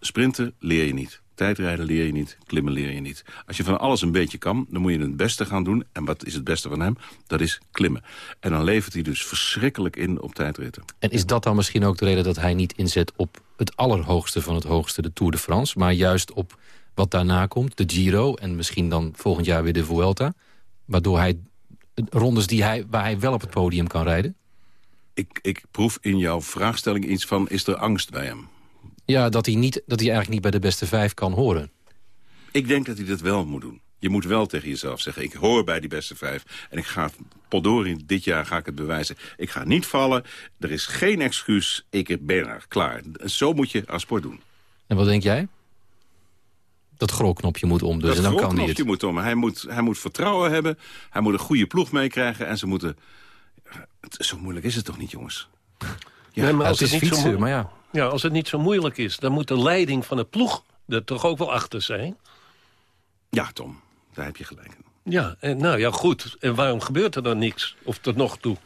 Sprinten leer je niet. Tijdrijden leer je niet, klimmen leer je niet. Als je van alles een beetje kan, dan moet je het beste gaan doen. En wat is het beste van hem? Dat is klimmen. En dan levert hij dus verschrikkelijk in op tijdritten. En is dat dan misschien ook de reden dat hij niet inzet op het allerhoogste van het hoogste, de Tour de France... maar juist op wat daarna komt, de Giro en misschien dan volgend jaar weer de Vuelta... waardoor hij rondes die hij, waar hij wel op het podium kan rijden? Ik, ik proef in jouw vraagstelling iets van, is er angst bij hem? Ja, dat hij, niet, dat hij eigenlijk niet bij de beste vijf kan horen. Ik denk dat hij dat wel moet doen. Je moet wel tegen jezelf zeggen, ik hoor bij die beste vijf... en ik ga, potdorie, dit jaar ga ik het bewijzen. Ik ga niet vallen, er is geen excuus, ik ben er, klaar. Zo moet je als sport doen. En wat denk jij? Dat grolknopje moet om, dus dat en dan kan hij het. moet om. Hij moet, hij moet vertrouwen hebben, hij moet een goede ploeg meekrijgen... en ze moeten... Het, zo moeilijk is het toch niet, jongens? Ja, nee, maar als het is het niet fietsen, zo maar ja. Ja, als het niet zo moeilijk is, dan moet de leiding van de ploeg er toch ook wel achter zijn? Ja, Tom, daar heb je gelijk in. Ja, en nou ja, goed. En waarom gebeurt er dan niks? Of tot nog toe?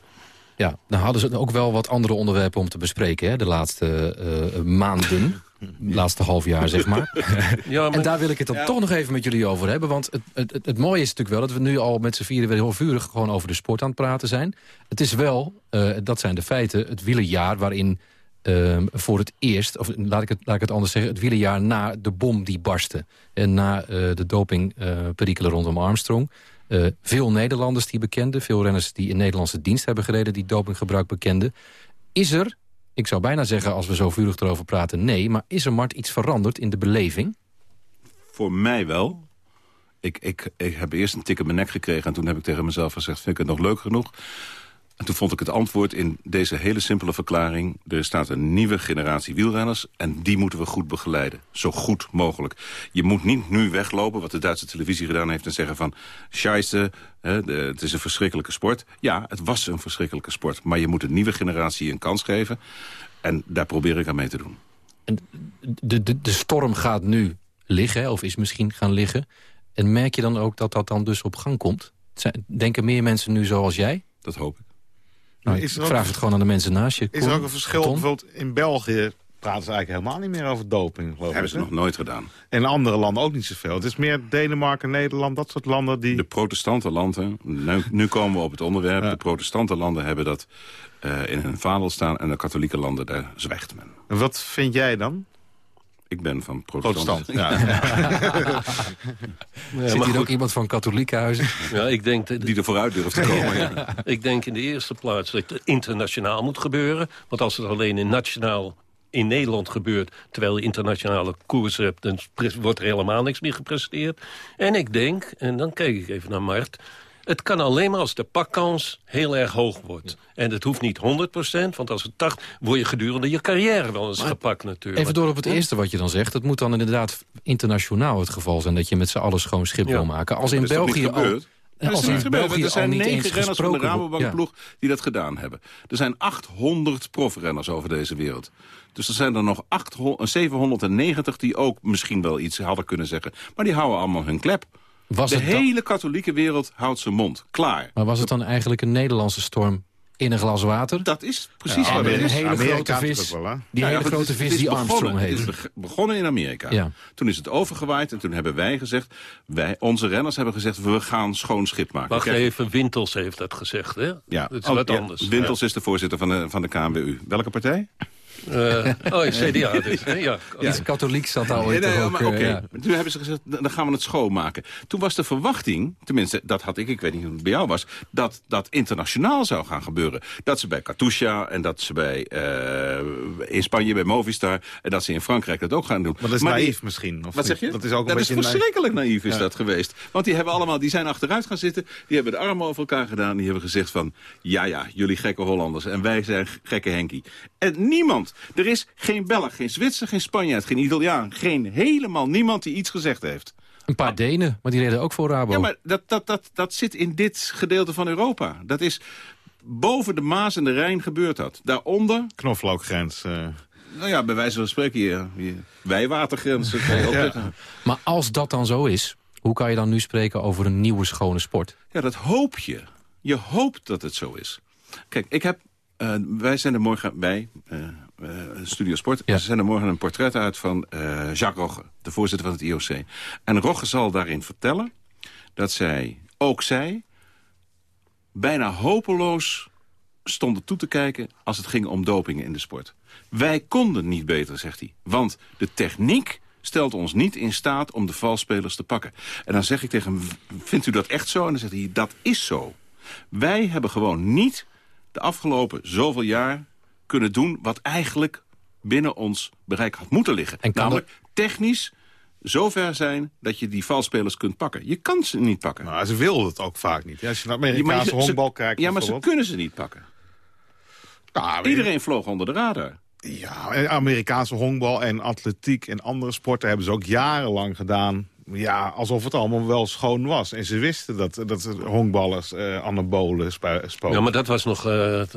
Ja, nou hadden ze ook wel wat andere onderwerpen om te bespreken... Hè, de laatste uh, maanden, laatste half jaar, zeg maar. ja, maar... En daar wil ik het dan ja. toch nog even met jullie over hebben. Want het, het, het, het, mooie is natuurlijk wel dat we nu al met z'n vieren... weer heel vurig gewoon over de sport aan het praten zijn. Het is wel, uh, dat zijn de feiten, het wielerjaar waarin... Uh, voor het eerst, of laat ik, het, laat ik het anders zeggen... het wielerjaar na de bom die barstte. En na uh, de dopingperikelen uh, rondom Armstrong. Uh, veel Nederlanders die bekenden. Veel renners die in Nederlandse dienst hebben gereden... die dopinggebruik bekenden. Is er, ik zou bijna zeggen als we zo vurig erover praten... nee, maar is er, Mart, iets veranderd in de beleving? Voor mij wel. Ik, ik, ik heb eerst een tik in mijn nek gekregen... en toen heb ik tegen mezelf gezegd... vind ik het nog leuk genoeg? En toen vond ik het antwoord in deze hele simpele verklaring... er staat een nieuwe generatie wielrenners... en die moeten we goed begeleiden. Zo goed mogelijk. Je moet niet nu weglopen, wat de Duitse televisie gedaan heeft... en zeggen van, scheisse, de, het is een verschrikkelijke sport. Ja, het was een verschrikkelijke sport. Maar je moet een nieuwe generatie een kans geven. En daar probeer ik aan mee te doen. En de, de, de storm gaat nu liggen, of is misschien gaan liggen. En merk je dan ook dat dat dan dus op gang komt? Denken meer mensen nu zoals jij? Dat hoop ik. Nou, ik vraag het gewoon aan de mensen naast je. Is er ook een verschil? Ton? Bijvoorbeeld in België praten ze eigenlijk helemaal niet meer over doping. Geloof Hebben ze nog nooit gedaan. En in andere landen ook niet zoveel. Het is meer Denemarken, Nederland, dat soort landen die... De protestantenlanden, nu, nu komen we op het onderwerp. Ja. De protestantenlanden hebben dat uh, in hun vaandel staan... en de katholieke landen, daar zwijgt men. En wat vind jij dan? Ik ben van protestant. protestant ja. ja, Zit hier ook iemand van katholieke huizen? Ja, ik denk dat, Die er vooruit durft te komen. ja. Ik denk in de eerste plaats dat het internationaal moet gebeuren. Want als het alleen in nationaal in Nederland gebeurt... terwijl je internationale koers hebt... dan wordt er helemaal niks meer gepresteerd. En ik denk, en dan kijk ik even naar Mart... Het kan alleen maar als de pakkans heel erg hoog wordt. En het hoeft niet 100% want als het 80 word je gedurende je carrière wel eens maar gepakt natuurlijk. Even door op het eerste wat je dan zegt. Het moet dan inderdaad internationaal het geval zijn... dat je met z'n allen schoon schip ja. wil maken. Als in België al... Dat is als niet er gebeurd. België Er al zijn niet negen renners van de Rabobankploeg die dat gedaan hebben. Er zijn 800 profrenners over deze wereld. Dus er zijn er nog 800, 790 die ook misschien wel iets hadden kunnen zeggen. Maar die houden allemaal hun klep. Was de het hele katholieke wereld houdt zijn mond. Klaar. Maar was het dan eigenlijk een Nederlandse storm in een glas water? Dat is precies Ja, wat het een is. hele Amerika grote heeft het vis. wel? Die ja, hele het grote is- vis het is die begonnen- Armstrong Het heet. is beg- begonnen in Amerika. Ja. Toen is het overgewaaid en toen hebben wij gezegd... Wij, onze renners hebben gezegd, we gaan schoon schip maken. Wacht Kijk, even, Wintels heeft dat gezegd, hè? Ja, Dat is Oh, wat ja, anders. Wintels is de voorzitter van de, van de KNWU. Welke partij? Eh, oh, CDA dus. hè? Ja. Iets katholiek zat daar ooit Nee, nee, toch ook, maar eh, oké. ja. Toen hebben ze gezegd, dan gaan we het schoonmaken. Toen was de verwachting, tenminste, dat had ik, ik weet niet hoe het bij jou was... dat dat internationaal zou gaan gebeuren. Dat ze bij Katusha en dat ze bij, eh, in Spanje bij Movistar... en dat ze in Frankrijk dat ook gaan doen. Maar dat is naïef misschien. Of Wat zeg niet? je? Dat is ook een dat is naïef. verschrikkelijk naïef is Ja. dat geweest. Want die hebben allemaal, die zijn achteruit gaan zitten. Die hebben de armen over elkaar gedaan. Die hebben gezegd van, ja ja, jullie gekke Hollanders. En wij zijn gekke Henkie. En niemand, er is geen Belg, geen Zwitser, geen Spanjaard, geen Italiaan. Geen helemaal niemand die iets gezegd heeft. Een paar Denen, maar die reden ook voor Rabo. Ja, maar dat, dat, dat, dat zit in dit gedeelte van Europa. Dat is boven de Maas en de Rijn gebeurt dat. Daaronder, Knoflookgrens. eh. nou ja, bij wijze van spreken hier, hier wijwatergrenzen. kan je ook Ja. zeggen. Maar als dat dan zo is, hoe kan je dan nu spreken over een nieuwe schone sport? Ja, dat hoop je. Je hoopt dat het zo is. Kijk, ik heb... eh, wij zijn er morgen bij, eh, Studio Sport. Ze zijn er morgen een portret uit van eh, Jacques Rogge, de voorzitter van het IOC. En Rogge zal daarin vertellen dat zij, ook zij, bijna hopeloos stonden toe te kijken als het ging om dopingen in de sport. Wij konden niet beter, zegt hij. Want de techniek stelt ons niet in staat om de valspelers te pakken. En dan zeg ik tegen hem, vindt u dat echt zo? En dan zegt hij, dat is zo. Wij hebben gewoon niet de afgelopen zoveel jaar kunnen doen... wat eigenlijk binnen ons bereik had moeten liggen. En kan Namelijk technisch zover zijn dat je die valspelers kunt pakken. Je kan ze niet pakken. Nou, ze wilden het ook vaak niet. Als je naar maar Amerikaanse honkbal kijkt Ja, maar ze kunnen ze niet pakken. Nou, Iedereen vloog onder de radar. Ja, en Amerikaanse honkbal en atletiek en andere sporten hebben ze ook jarenlang gedaan. Ja, alsof het allemaal wel schoon was. En ze wisten dat, dat honkballers eh anabolen spoken. Ja, maar dat was nog eh, eh,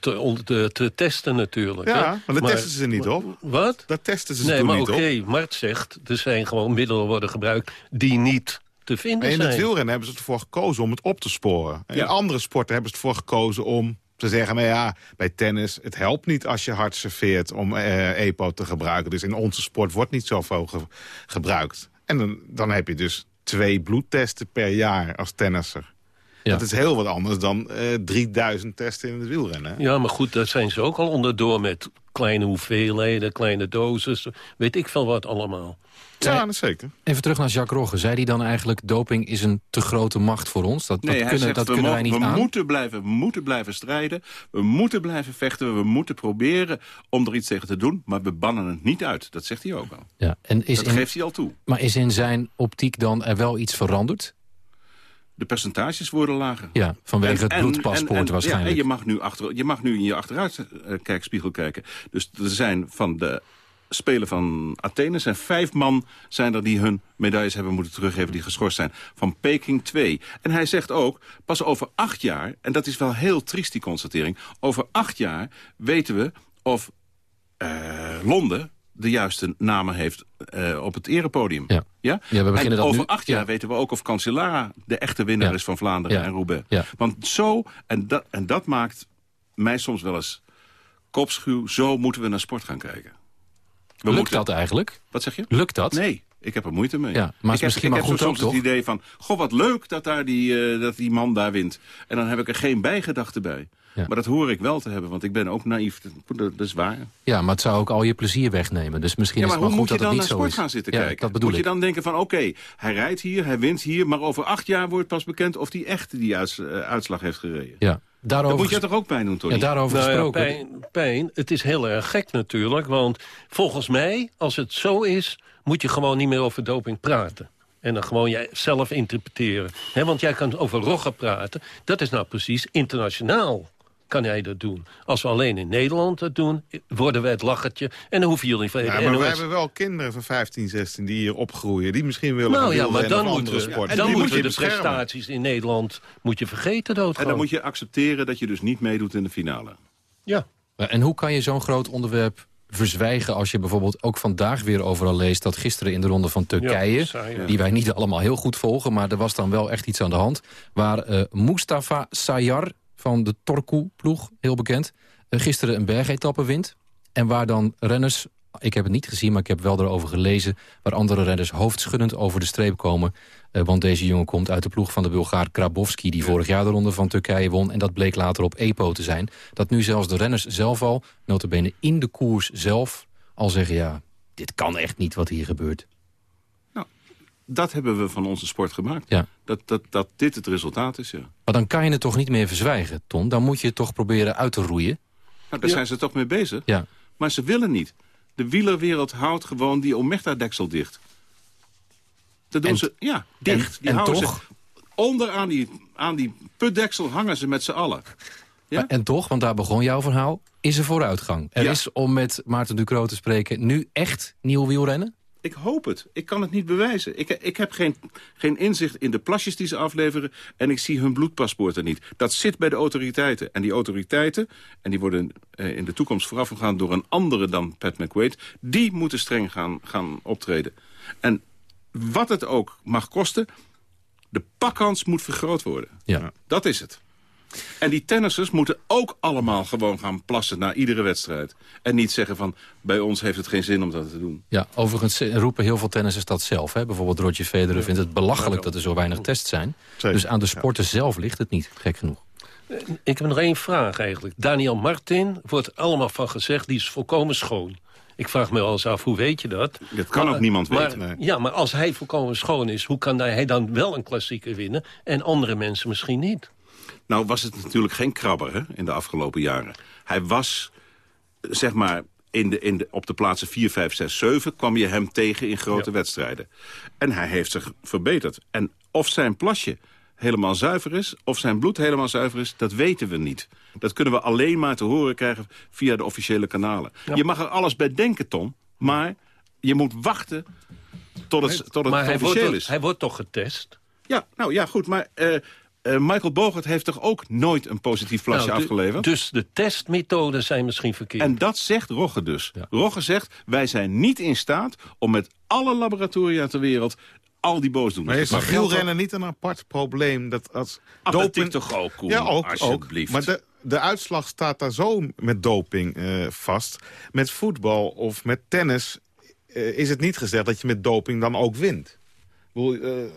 te, te, te testen natuurlijk. Ja, hè? maar dat testen ze niet op. Wat? Dat testen ze nee, toen maar niet oké, op. Mart zegt, er zijn gewoon middelen worden gebruikt die niet te vinden Maar in zijn. het wielrennen hebben ze ervoor gekozen om het op te sporen. Ja. In andere sporten hebben ze ervoor gekozen om te zeggen... nou ja, bij tennis, het helpt niet als je hard serveert om eh, EPO te gebruiken. Dus in onze sport wordt niet zoveel ge- gebruikt. En dan, dan heb je dus twee bloedtesten per jaar als tennisser. Ja. Dat is heel wat anders dan eh 3000 testen in het wielrennen. hè? Ja, maar goed, daar zijn ze ook al onderdoor met kleine hoeveelheden, kleine doses. Weet ik veel wat allemaal. Ja, dat zeker. Even terug naar Jacques Rogge. Zei hij dan eigenlijk, doping is een te grote macht voor ons? Dat, Nee, dat kunnen, zegt, dat we, kunnen wij niet we aan? Moeten blijven, we moeten blijven strijden. We moeten blijven vechten. We moeten proberen om er iets tegen te doen. Maar we bannen het niet uit. Dat zegt hij ook al. Ja, en is dat in, geeft hij al toe. Maar is in zijn optiek dan er wel iets veranderd? De percentages worden lager. Ja, vanwege het bloedpaspoort ja, waarschijnlijk. en je mag, nu achter, je mag nu in je achteruitkijkspiegel kijken. Dus er zijn van de Spelen van Athene zijn vijf man zijn er die hun medailles hebben moeten teruggeven... die geschorst zijn. Van Peking twee. En hij zegt ook, pas over acht jaar... en dat is wel heel triest die constatering... over acht jaar weten we of eh, Londen de juiste namen heeft eh, op het erepodium. Ja. Ja? Ja, we beginnen en over nu- acht jaar ja. weten we ook of Cancellara de echte winnaar Ja. is van Vlaanderen en Roubaix. Ja. Want zo, en dat, en dat maakt mij soms wel eens kopschuw, zo moeten we naar sport gaan kijken. We Lukt moeten- dat eigenlijk? Wat zeg je? Lukt dat? Nee, ik heb er moeite mee. Ja, maar is ik heb, misschien ik maar heb goed soms ook, het idee van, goh, wat leuk dat, daar die, eh, dat die man daar wint. En dan heb ik er geen bijgedachte bij. Ja. Maar dat hoor ik wel te hebben, want ik ben ook naïef. Dat, is waar. Ja, maar het zou ook al je plezier wegnemen. Dus misschien Ja, is maar het hoe maar goed moet je dan het naar sport is. gaan zitten ja, kijken? Dat bedoel moet je dan denken van, oké, hij rijdt hier, hij wint hier... maar over acht jaar wordt pas bekend of hij echt die uits- eh, uitslag heeft gereden. Ja, Dat daarover moet je toch ook pijn doen, Tony? Ja, daarover Nou gesproken. pijn, pijn, het is heel erg gek natuurlijk. Want volgens mij, als het zo is... moet je gewoon niet meer over doping praten. En dan gewoon jij zelf interpreteren. Hè, want jij kan over Rogge praten. Dat is nou precies internationaal kan hij dat doen. Als we alleen in Nederland het doen, worden wij het lachertje. En dan hoeven jullie van ja, maar we hebben wel kinderen van 15, 16 die hier opgroeien. Die misschien willen nou, ja, maar dan moeten we, sport. En dan moeten we de prestaties in Nederland moet je vergeten dood. En dan moet je accepteren dat je dus niet meedoet in de finale. Ja. En hoe kan je zo'n groot onderwerp verzwijgen als je bijvoorbeeld ook vandaag weer overal leest... dat gisteren in de ronde van Turkije, die wij niet allemaal heel goed volgen... maar er was dan wel echt iets aan de hand... waar uh, Mustafa Sayar van de Torku-ploeg, heel bekend... Uh, gisteren een bergetappe wint. En waar dan renners ik heb het niet gezien, maar ik heb wel erover gelezen... waar andere renners hoofdschuddend over de streep komen. Uh, want deze jongen komt uit de ploeg van de Bulgaar Krabowski... die vorig jaar de ronde van Turkije won. En dat bleek later op EPO te zijn. Dat nu zelfs de renners zelf al, notabene in de koers zelf... al zeggen, ja, dit kan echt niet wat hier gebeurt. Dat hebben we van onze sport gemaakt. Ja. Dat, dat, dat dit het resultaat is, ja. Maar dan kan je het toch niet meer verzwijgen, Ton? Dan moet je het toch proberen uit te roeien? Nou, daar zijn ze toch mee bezig. Ja. Maar ze willen niet. De wielerwereld houdt gewoon die Omegta-deksel dicht. Dat doen En- ze, ja, dicht. en- die en houden toch? Ze, onder aan die, aan die putdeksel hangen ze met z'n allen. Ja? Maar- En toch, want daar begon jouw verhaal, is er vooruitgang. Er Ja. is, om met Maarten Ducro te spreken, nu echt nieuw wielrennen? Ik hoop het. Ik kan het niet bewijzen. Ik, ik heb geen, geen inzicht in de plasjes die ze afleveren... en ik zie hun bloedpaspoorten niet. Dat zit bij de autoriteiten. En die autoriteiten, en die worden eh, in de toekomst voorafgegaan... door een andere dan Pat McQuaid... die moeten streng gaan, gaan optreden. En wat het ook mag kosten... de pakkans moet vergroot worden. Ja. Dat is het. En die tennissers moeten ook allemaal gewoon gaan plassen... na iedere wedstrijd. En niet zeggen van, bij ons heeft het geen zin om dat te doen. Ja, overigens roepen heel veel tennissers dat zelf. Hè? Bijvoorbeeld Roger Federer vindt het belachelijk dat er zo weinig tests zijn. Zeker, Dus aan de sporten zelf ligt het niet, gek genoeg. Ik heb nog één vraag eigenlijk. Daniel Martin wordt allemaal van gezegd, die is volkomen schoon. Ik vraag me wel eens af, hoe weet je dat? Dat kan ook niemand maar, weten, nee. Ja, maar als hij volkomen schoon is, hoe kan hij dan wel een klassieker winnen... en andere mensen misschien niet? Nou was het natuurlijk geen krabber hè, in de afgelopen jaren. Hij was, zeg maar, in de, in de, op de plaatsen 4, 5, 6, 7... kwam je hem tegen in grote wedstrijden. En hij heeft zich verbeterd. En of zijn plasje helemaal zuiver is... of zijn bloed helemaal zuiver is, dat weten we niet. Dat kunnen we alleen maar te horen krijgen via de officiële kanalen. Je mag er alles bij denken, Tom, maar je moet wachten tot het, tot het maar hij wordt, officieel is. hij wordt toch getest? Ja, nou ja, goed, maar... eh, eh, Michael Bogert heeft toch ook nooit een positief plasje Nou, de- afgeleverd? Dus de testmethoden zijn misschien verkeerd. En dat zegt Rogge dus. Rogge zegt, wij zijn niet in staat om met alle laboratoria ter wereld al die boosdoeners Maar is pakken. wielrennen niet een apart probleem? Dat als Atletiek toch ook, Koen, Ja, ook, ook. alsjeblieft. Maar de, de uitslag staat daar zo met doping eh, vast. Met voetbal of met tennis eh, is het niet gezegd dat je met doping dan ook wint. Ik bedoel, eh,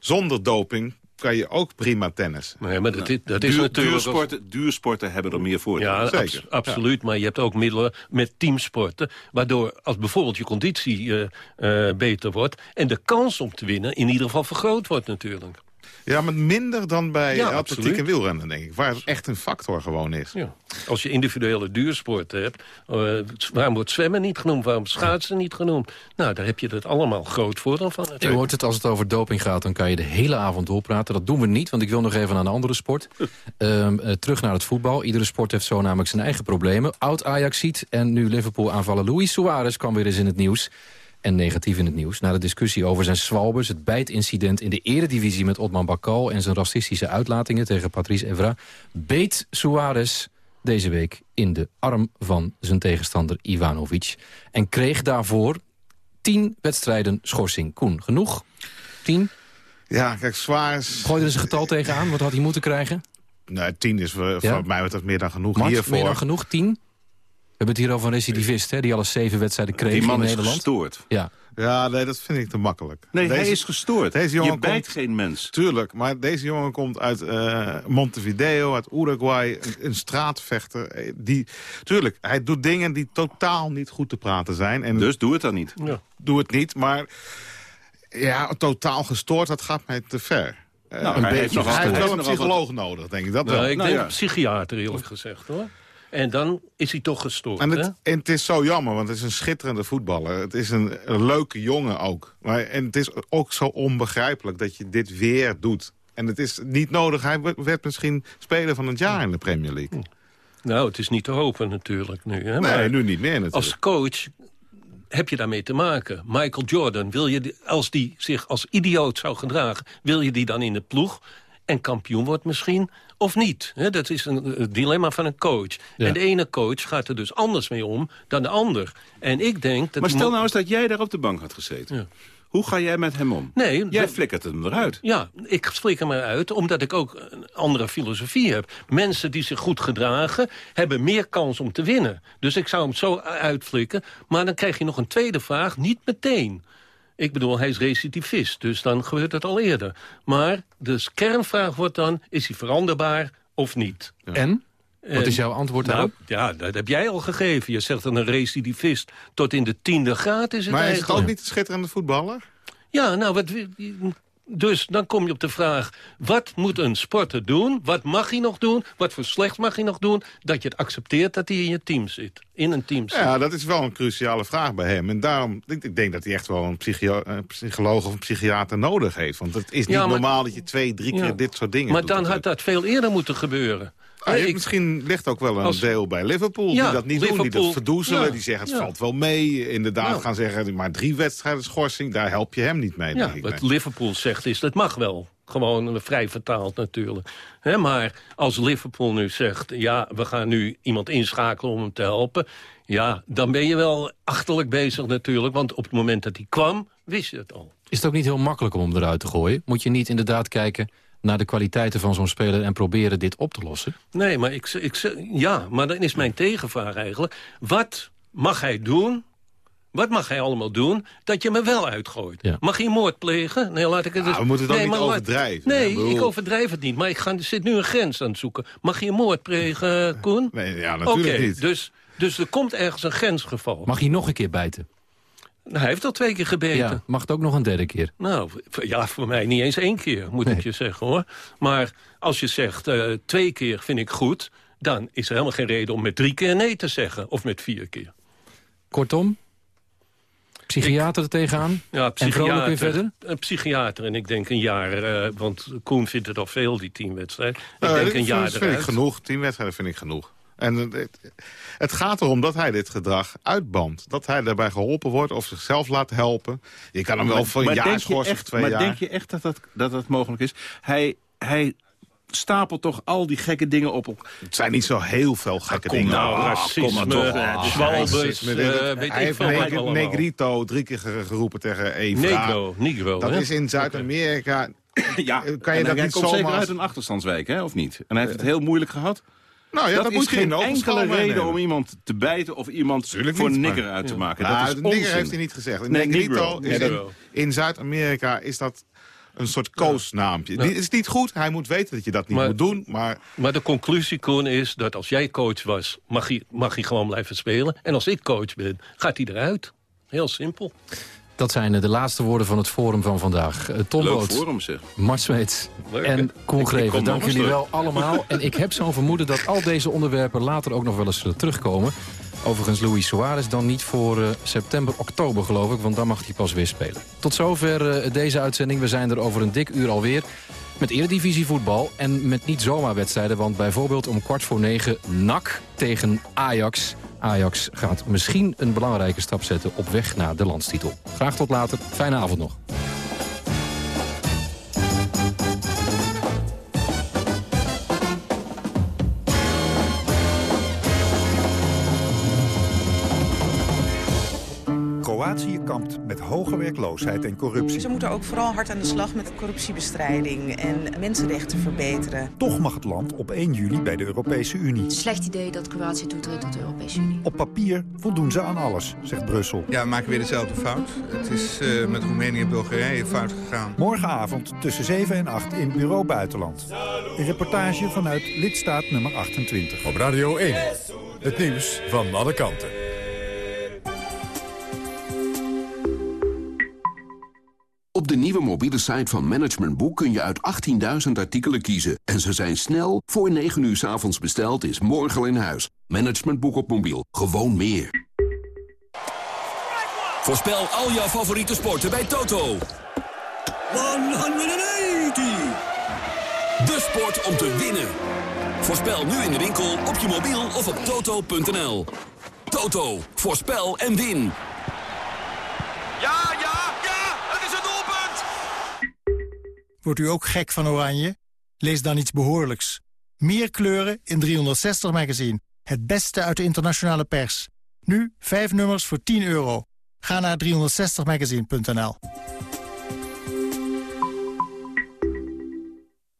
zonder doping kan je ook prima tennis. Nee, maar dat, is- dat is Duur- natuurlijk... duursporten, duursporten hebben er meer voordelen. Ja, Zeker, abs- absoluut. Maar je hebt ook middelen met teamsporten... waardoor als bijvoorbeeld je conditie eh, eh, beter wordt... en de kans om te winnen in ieder geval vergroot wordt natuurlijk. Ja, maar minder dan bij Ja, atletiek absoluut. en wielrennen, denk ik. Waar het echt een factor gewoon is. Ja. Als je individuele duursporten hebt... eh, waarom wordt zwemmen niet genoemd? Waarom schaatsen niet genoemd? Nou, daar heb je het allemaal groot voordeel van. Je hoort het, als het over doping gaat, dan kan je de hele avond doorpraten. Dat doen we niet, want ik wil nog even naar een andere sport. Ehm, eh, terug naar het voetbal. Iedere sport heeft zo namelijk zijn eigen problemen. Oud Ajaxiet en nu Liverpool aanvallen. Luis Suarez kwam weer eens in het nieuws. En negatief in het nieuws. Na de discussie over zijn zwalbers, het bijtincident in de eredivisie met Otman Bakal... en zijn racistische uitlatingen tegen Patrice Evra... beet Suarez deze week in de arm van zijn tegenstander Ivanovic. En kreeg daarvoor tien wedstrijden schorsing. Koen, genoeg? Tien? Ja, kijk, is... Gooi er eens een getal tegenaan. Wat had hij moeten krijgen? Nee, tien is voor, Ja? voor mij betreft meer dan genoeg Mart, hiervoor. meer dan genoeg? Tien? We hebben het hier over een recidivist, hè, die alle zeven wedstrijden kreeg Die man in is Nederland. gestoord. Ja. Ja, nee, dat vind ik te makkelijk. Nee, hij Deze- is gestoord. Deze jongen je bijt komt- geen mens. Tuurlijk, maar deze jongen komt uit eh, Montevideo, uit Uruguay, een, een straatvechter. eh, Die, tuurlijk, hij doet dingen die totaal niet goed te praten zijn. En Dus doe het dan niet. Ja. doe het niet, maar ja, totaal gestoord, dat gaat mij te ver. Eh, Nou, een hij beetje, heeft hij heeft hij wel een psycholoog nodig, denk ik. Dat Nou, wel. ik Nou denk ja. psychiater eerlijk gezegd hoor. En dan is hij toch gestoord. En hè? het, en het is zo jammer, want het is een schitterende voetballer. Het is een, een leuke jongen ook. Maar, en het is ook zo onbegrijpelijk dat je dit weer doet. En het is niet nodig. Hij werd misschien speler van het jaar in de Premier League. Nou, het is niet te hopen natuurlijk nu. Hè? Nee, maar nu niet meer natuurlijk. Als coach heb je daarmee te maken. Michael Jordan, wil je die, als die zich als idioot zou gedragen... wil je die dan in de ploeg en kampioen wordt misschien of niet? Dat is een, dilemma van een coach. En de ene coach gaat er dus anders mee om dan de ander. En ik denk dat... Maar stel nou eens dat jij daar op de bank had gezeten. Hoe ga jij met hem om? Nee, Jij dat- flikkert hem eruit. Ja, ik flikker me uit, omdat ik ook een andere filosofie heb. Mensen die zich goed gedragen, hebben meer kans om te winnen. Dus ik zou hem zo uitflikken. Maar dan krijg je nog een tweede vraag, niet meteen. Ik bedoel, hij is recidivist, dus dan gebeurt het al eerder. Maar de kernvraag wordt dan, is hij veranderbaar of niet? En? Wat is jouw antwoord nou, daarop? Ja, dat heb jij al gegeven. Je zegt dan een recidivist tot in de tiende graad is het Maar is het eigenlijk. ook niet een schitterende voetballer? Ja, nou, wat, dus dan kom je op de vraag... wat moet een sporter doen? Wat mag hij nog doen? Wat voor slecht mag hij nog doen? Dat je het accepteert dat hij in je team zit. In een team zit. Ja, dat is wel een cruciale vraag bij hem. En daarom, ik, ik denk dat hij echt wel een, een psycholoog of een psychiater nodig heeft. Want het is niet Ja, maar- normaal dat je twee, drie keer Ja. dit soort dingen Maar doet. dan had dat veel eerder moeten gebeuren. Ah, Ik- misschien ligt ook wel een als- deel bij Liverpool Ja, die dat niet doen. Die dat verdoezelen. ja, Die zeggen het ja. valt wel mee. Inderdaad Ja. gaan zeggen maar drie wedstrijden schorsing. Daar help je hem niet mee. Ja, denk ik. wat Liverpool zegt is, dat mag wel. Gewoon vrij vertaald natuurlijk. Hè, maar als Liverpool nu zegt, ja, we gaan nu iemand inschakelen om hem te helpen... ja, dan ben je wel achterlijk bezig natuurlijk. Want op het moment dat hij kwam, wist je het al. Is het ook niet heel makkelijk om hem eruit te gooien? Moet je niet inderdaad kijken naar de kwaliteiten van zo'n speler... en proberen dit op te lossen? Nee, maar ik, ik, ja, maar dan is mijn tegenvraag eigenlijk... wat mag hij doen... Wat mag hij allemaal doen dat je me wel uitgooit? Mag hij moord plegen? Nee, laat ik het Nou, dus... we moeten het ook nee, niet overdrijven? Nee, Ik overdrijf het niet. Maar ik ga, er zit nu een grens aan het zoeken. Mag je moord plegen, Koen? Nee, ja, natuurlijk Oké, niet. Dus, dus er komt ergens een grensgeval. Mag hij nog een keer bijten? Nou, hij heeft al twee keer gebeten. Ja, mag het ook nog een derde keer? Nou, ja, voor mij niet eens één keer, moet ik je zeggen, hoor. Maar als je zegt eh, twee keer vind ik goed... dan is er helemaal geen reden om met drie keer nee te zeggen. Of met vier keer. Kortom, psychiater er tegenaan? Ja, En vrolijk weer verder? Een psychiater en ik denk een jaar... eh, want Koen vindt het al veel, die teamwedstrijd. Ik Nou, denk een vind- jaar vind ik genoeg. Tien wedstrijden vind ik genoeg. En het, het gaat erom dat hij dit gedrag uitbandt. Dat hij daarbij geholpen wordt of zichzelf laat helpen. Je kan hem wel voor een Maar jaar schorsen of twee maar jaar. denk je echt dat dat, dat dat mogelijk is? Hij, hij stapelt toch al die gekke dingen op. Het zijn niet zo heel veel gekke kom dingen. nou, Ah, racisme, kom maar toch. eh, Ah, zwalbes, eh, ik Hij heeft Neg-. Negrito drie keer ge- geroepen tegen Eva. Negro, negro, Dat hè? is in Zuid-Amerika. Ja, kan je en dat hij niet komt zeker zomaar... uit een achterstandswijk, hè, of niet? En hij heeft het heel moeilijk gehad. Nou ja, dat, dat is moet geen in enkele reden om iemand te bijten of iemand Tuurlijk voor niet, nigger maar- uit te Ja. maken. Nou, dat is de nigger heeft hij niet gezegd. Nee, Negrito is in, in Zuid-Amerika is dat een soort koosnaampje. Ja. Is niet goed. Hij moet weten dat je dat niet Maar- moet doen. Maar Maar de conclusie, Koen, is dat als jij coach was... mag hij, mag hij gewoon blijven spelen. En als ik coach ben, gaat hij eruit. Heel simpel. Dat zijn eh, de laatste woorden van het forum van vandaag. Eh, Tom Leuk Boot, forum, zeg. Mart Smeets en Koen Greven. Dank jullie wel allemaal. En ik heb zo'n vermoeden dat al deze onderwerpen later ook nog wel eens zullen terugkomen. Overigens Luis Suarez dan niet voor eh, september, oktober geloof ik, want dan mag hij pas weer spelen. Tot zover eh, deze uitzending. We zijn er over een dik uur alweer. Met eredivisie voetbal en met niet zomaar wedstrijden. Want bijvoorbeeld om kwart voor negen NAC tegen Ajax. Ajax gaat misschien een belangrijke stap zetten op weg naar de landstitel. Graag tot later. Fijne avond nog. Werkloosheid en corruptie. Ze moeten ook vooral hard aan de slag met corruptiebestrijding en mensenrechten verbeteren. Toch mag het land op 1 juli bij de Europese Unie. Slecht idee dat Kroatië toetreedt tot de Europese Unie. Op papier voldoen ze aan alles, zegt Brussel. Ja, we maken weer dezelfde fout. Het is eh, met Roemenië en Bulgarije fout gegaan. Morgenavond tussen 7 en 8 in Bureau Buitenland. Een reportage vanuit lidstaat nummer 28. Op Radio 1. Het nieuws van alle kanten. Op de nieuwe mobiele site van Management Boek kun je uit 18.000 artikelen kiezen. En ze zijn snel, voor 9 uur s avonds besteld, is morgen al in huis. Management Boek op mobiel, gewoon meer. Voorspel al jouw favoriete sporten bij Toto. 180! De sport om te winnen. Voorspel nu in de winkel, op je mobiel of op toto.nl. Toto, voorspel en win. Ja, ja, ja, Wordt u ook gek van oranje? Lees dan iets behoorlijks. Meer kleuren in 360 magazine. Het beste uit de internationale pers. Nu 5 nummers voor 10 euro. Ga naar 360magazine.nl.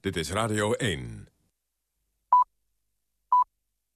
Dit is Radio 1.